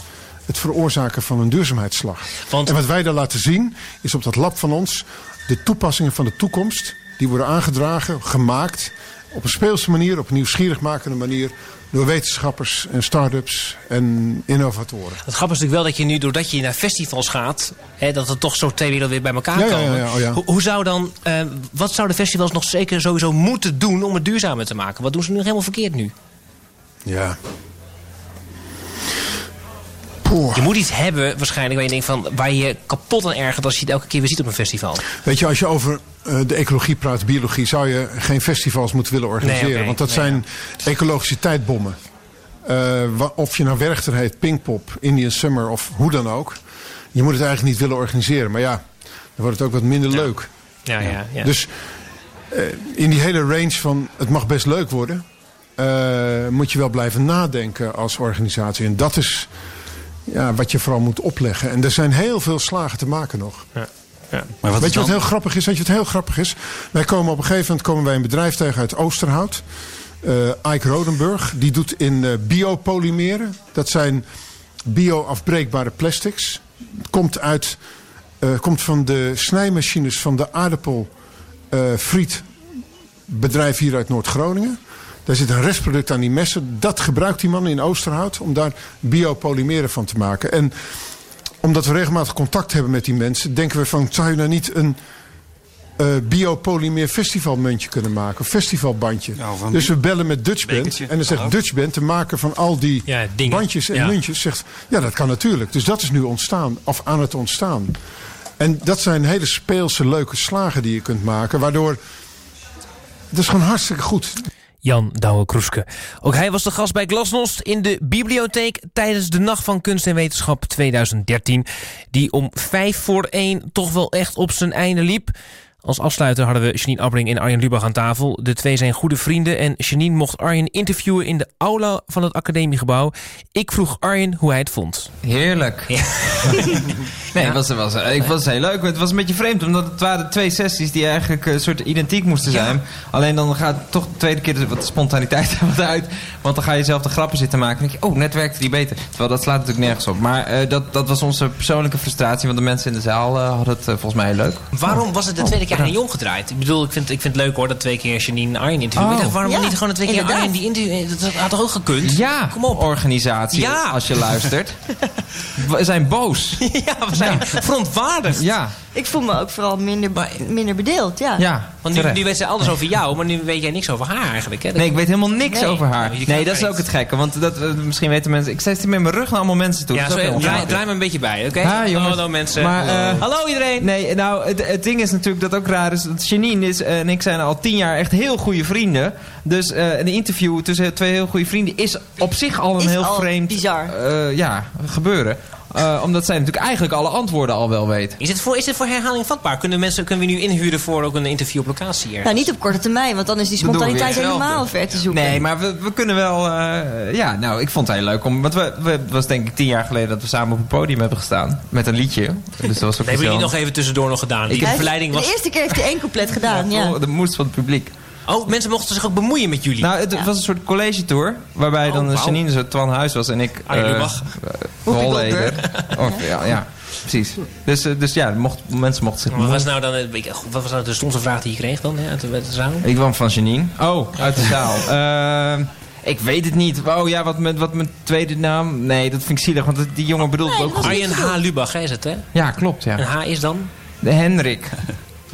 S18: het veroorzaken van een duurzaamheidsslag. En wat wij daar laten zien is op dat lab van ons de toepassingen van de toekomst. Die worden aangedragen, gemaakt op een speelse manier, op een nieuwsgierig makende manier. Door wetenschappers en start-ups en innovatoren.
S1: Het grappige is natuurlijk wel dat je nu, doordat je naar festivals gaat... Hè, dat er toch zo twee werelden weer bij elkaar
S18: Ja,
S1: komen.
S18: ja, ja, oh ja.
S1: Hoe, zou dan, eh, wat zouden festivals nog zeker sowieso moeten doen om het duurzamer te maken? Wat doen ze nu helemaal verkeerd nu?
S18: Ja.
S1: Je moet iets hebben waarschijnlijk waar je denkt van... waar je kapot aan ergert als je het elke keer weer ziet op een festival.
S18: Weet je, als je over eh, de ecologie praat, biologie, zou je geen festivals moeten willen organiseren.
S1: Nee.
S18: Want dat
S1: Nee,
S18: zijn ecologische tijdbommen. Eh, of je nou Werchter heet, Pinkpop, Indian Summer of hoe dan ook. Je moet het eigenlijk niet willen organiseren. Maar ja, dan wordt het ook wat minder leuk.
S1: Ja, ja, ja.
S18: Dus eh, in die hele range van het mag best leuk worden... moet je wel blijven nadenken als organisatie. En dat is ja, wat je vooral moet opleggen. En er zijn heel veel slagen te maken nog.
S1: Ja. Ja.
S3: Maar wat
S18: Weet je wat heel grappig is? Weet je wat heel grappig is? Wij komen op een gegeven moment komen wij een bedrijf tegen uit Oosterhout. Eh Ike Rodenburg. Die doet in eh, biopolymeren. Dat zijn bio-afbreekbare plastics. Het komt, uit, eh, komt van de snijmachines van de aardappelfrietbedrijf hier uit Noord-Groningen. Daar zit een restproduct aan die messen. Dat gebruikt die man in Oosterhout om daar biopolymeren van te maken. En omdat we regelmatig contact hebben met die mensen, denken we van zou je nou niet een eh biopolymeer festivalmuntje kunnen maken, een festivalbandje.
S3: een
S18: dus we bellen met Dutch Band
S3: bekertje.
S18: en dan zegt
S3: Hallo.
S18: Dutch Band, de maker van al die bandjes en
S1: Ja.
S18: muntjes, zegt ja dat kan natuurlijk. Dus dat is nu ontstaan, of aan het ontstaan. En dat zijn hele speelse, leuke slagen die je kunt maken, waardoor dat is gewoon hartstikke goed.
S1: Jan Douwe Kroeske. Ook hij was de gast bij Glasnost in de bibliotheek tijdens de Nacht van Kunst en Wetenschap 2013. Die om vijf voor één toch wel echt op zijn einde liep. Als afsluiter hadden we Janine Abbring en Arjen Lubach aan tafel. De twee zijn goede vrienden en Janine mocht Arjen interviewen in de aula van het academiegebouw. Ik vroeg Arjen hoe hij het vond.
S19: Heerlijk. nee, het was, was, ik was heel leuk. Het was een beetje vreemd, omdat het waren twee sessies die eigenlijk een soort identiek moesten zijn. Alleen dan gaat toch de tweede keer de- wat spontaniteit wat uit. Want dan ga je zelf de grappen zitten maken. En denk je, oh, net werkte die beter. Terwijl dat slaat natuurlijk nergens op. Maar eh, dat, dat was onze persoonlijke frustratie. Want de mensen in de zaal eh, hadden het eh, volgens mij heel leuk.
S1: Waarom was het de tweede keer eigenlijk niet omgedraaid? Ik bedoel, ik vind, ik vind het leuk hoor dat twee keer Janine Arjen interviewen.
S19: Oh.
S1: Ik dacht, waarom
S19: Ja,
S1: niet gewoon twee keer
S19: inderdaad.
S1: Arjen die interview? Dat had toch ook gekund?
S19: Ja, Kom op. organisatie,
S1: Ja.
S19: als je luistert. We zijn boos.
S1: ja, we zijn verontwaardigd.
S19: Ja.
S20: Ik voel me ook vooral minder, minder bedeeld, ja.
S19: Ja,
S1: Want nu, nu weet ze alles over jou, maar nu weet jij niks over haar eigenlijk. Hè? Dat-
S19: Nee, ik weet helemaal niks
S1: Nee.
S19: over haar.
S1: Kan
S19: Nee, dat is ook het gekke. Want dat, eh, misschien weten mensen... Ik zit hier met mijn rug naar allemaal mensen toe.
S1: Ja, zo, draai, me een beetje bij, oké?
S19: Jongens.
S1: Hallo mensen.
S19: Maar, eh,
S1: Hallo iedereen.
S19: Nee, nou, het, het ding is natuurlijk dat ook raar is. Dat Janine is, eh, en ik zijn al tien jaar echt heel goede vrienden. Dus eh, een interview tussen twee heel goede vrienden is op zich al een
S20: Is
S19: heel
S20: al
S19: vreemd
S20: bizar.
S19: eh, ja, gebeuren. Eh, omdat zij natuurlijk eigenlijk alle antwoorden al wel weet.
S1: Is dit voor, is dit voor herhaling vatbaar? Kunnen, mensen, kunnen we nu inhuren voor ook een interview op locatie hier?
S20: Nou, niet op korte termijn, want dan is die spontaniteit helemaal ver te zoeken.
S19: Nee, maar we, we kunnen wel... eh, ja, nou, ik vond het heel leuk om... Want we, we, het was denk ik tien jaar geleden dat we samen op een podium hebben gestaan. Met een liedje. Dus dat was ook
S1: hebben jullie nog even tussendoor nog gedaan. Die
S19: Ik-
S1: verleiding was...
S20: De eerste keer heeft hij één couplet gedaan, ja.
S19: Oh, de moest van het publiek.
S1: Oh, mensen mochten zich ook bemoeien met jullie.
S19: Nou, het was een soort college tour. Waarbij dan
S1: Oh.
S19: Janine zo Twan Huis was en ik...
S1: Arjen
S19: eh,
S1: Lubach.
S19: eh. Oh, ja, ja, precies. Dus, eh, dus ja, mocht, mensen mochten zich
S1: Wat was
S19: bemoeien.
S1: nou dan wat was nou de stomste vraag die je kreeg dan hè, uit, de, uit de zaal?
S19: Ik kwam van Janine. Oh, uit de zaal. Ehm, ik weet het niet. Oh ja, wat met, wat mijn tweede naam? Nee, dat vind ik zielig. Want die jongen bedoelt ook...
S1: Arjen H. Lubach is het, hè?
S19: Ja, klopt, ja.
S1: En H is dan?
S19: De Henrik.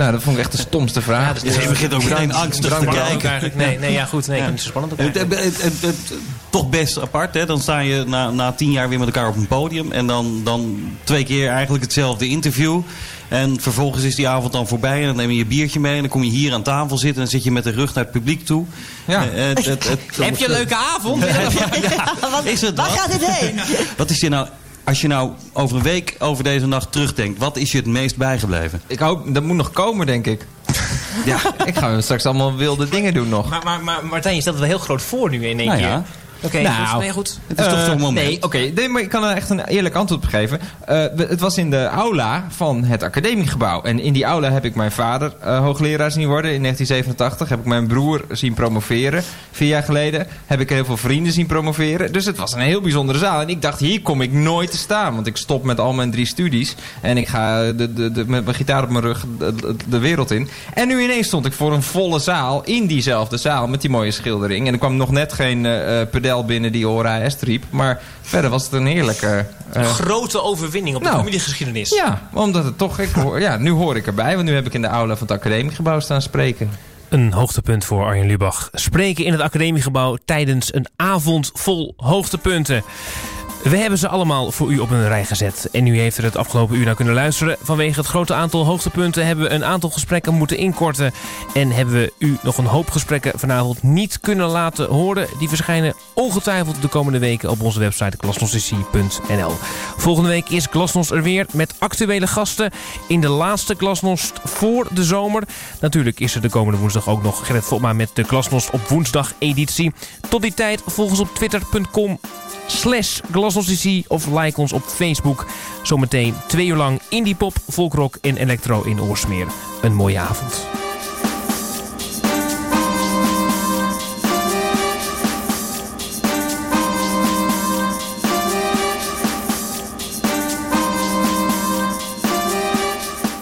S19: Nou, dat vond ik echt de stomste vraag.
S1: dus
S3: Je begint ook meteen angstig te kijken.
S1: eigenlijk. Nee, nee, ja goed. Nee, ik vind het spannend ook
S3: Het,
S1: eigenlijk.
S3: het- het- het- het- toch best apart, hè? Dan sta je na, na tien jaar weer met elkaar op een podium. En dan, dan twee keer eigenlijk hetzelfde interview. En vervolgens is die avond dan voorbij. En dan neem je je biertje mee. En dan kom je hier aan tafel zitten. En dan zit je met de rug naar het publiek toe.
S19: Ja.
S3: Eh, het- het- het-
S1: Heb je een leuke avond?
S20: Wat-
S3: Is het
S20: waar
S3: dat?
S20: gaat dit heen?
S3: Wat is je nou, als je nou over een week over deze nacht terugdenkt. Wat is je het meest bijgebleven?
S19: Ik hoop, dat moet nog komen, denk ik. Ja, ik ga straks allemaal wilde dingen doen nog.
S1: Maar, maar, maar Martijn, je stelt het wel heel groot voor nu in één
S3: Nou
S1: keer.
S3: ja.
S1: Oké,
S19: Nou,
S1: goed. Nee, goed.
S3: Het is toch
S19: Eh,
S3: zo'n moment.
S19: Nee, oké. Nee, maar ik kan er echt een eerlijk antwoord op geven. Eh, het was in de aula van het academiegebouw. En in die aula heb ik mijn vader eh, hoogleraar zien worden in 1987. Heb ik mijn broer zien promoveren. Vier jaar geleden heb ik heel veel vrienden zien promoveren. Dus het was een heel bijzondere zaal. En ik dacht, hier kom ik nooit te staan. Want ik stop met al mijn drie studies. En ik ga de, de, de, met mijn gitaar op mijn rug de, de- wereld in. En nu ineens stond ik voor een volle zaal. In diezelfde zaal met die mooie schildering. En er kwam nog net geen eh, binnen die Ora S riep. Maar verder was het een heerlijke... eh,
S1: Grote overwinning op de
S19: Nou.
S1: familiegeschiedenis.
S19: ja, omdat het toch... Ik hoor, ja, nu hoor ik erbij. Want nu heb ik in de aula van het academiegebouw staan spreken.
S1: Een hoogtepunt voor Arjen Lubach. Spreken in het academiegebouw tijdens een avond vol hoogtepunten. We hebben ze allemaal voor u op een rij gezet. En u heeft er het afgelopen uur naar kunnen luisteren. Vanwege het grote aantal hoogtepunten hebben we een aantal gesprekken moeten inkorten. En hebben we u nog een hoop gesprekken vanavond niet kunnen laten horen. Die verschijnen ongetwijfeld de komende weken op onze website glasnosdc.nl. Volgende week is Glasnost er weer met actuele gasten in de laatste Glasnost voor de zomer. Natuurlijk is er de komende woensdag ook nog Gerrit Votma met de Glasnost op woensdag editie. Tot die tijd volg ons op twitter.com slash glasnosdc of like ons op Facebook. Zometeen twee uur lang indie pop, folkrock en electro in Oorsmeer. Een mooie avond.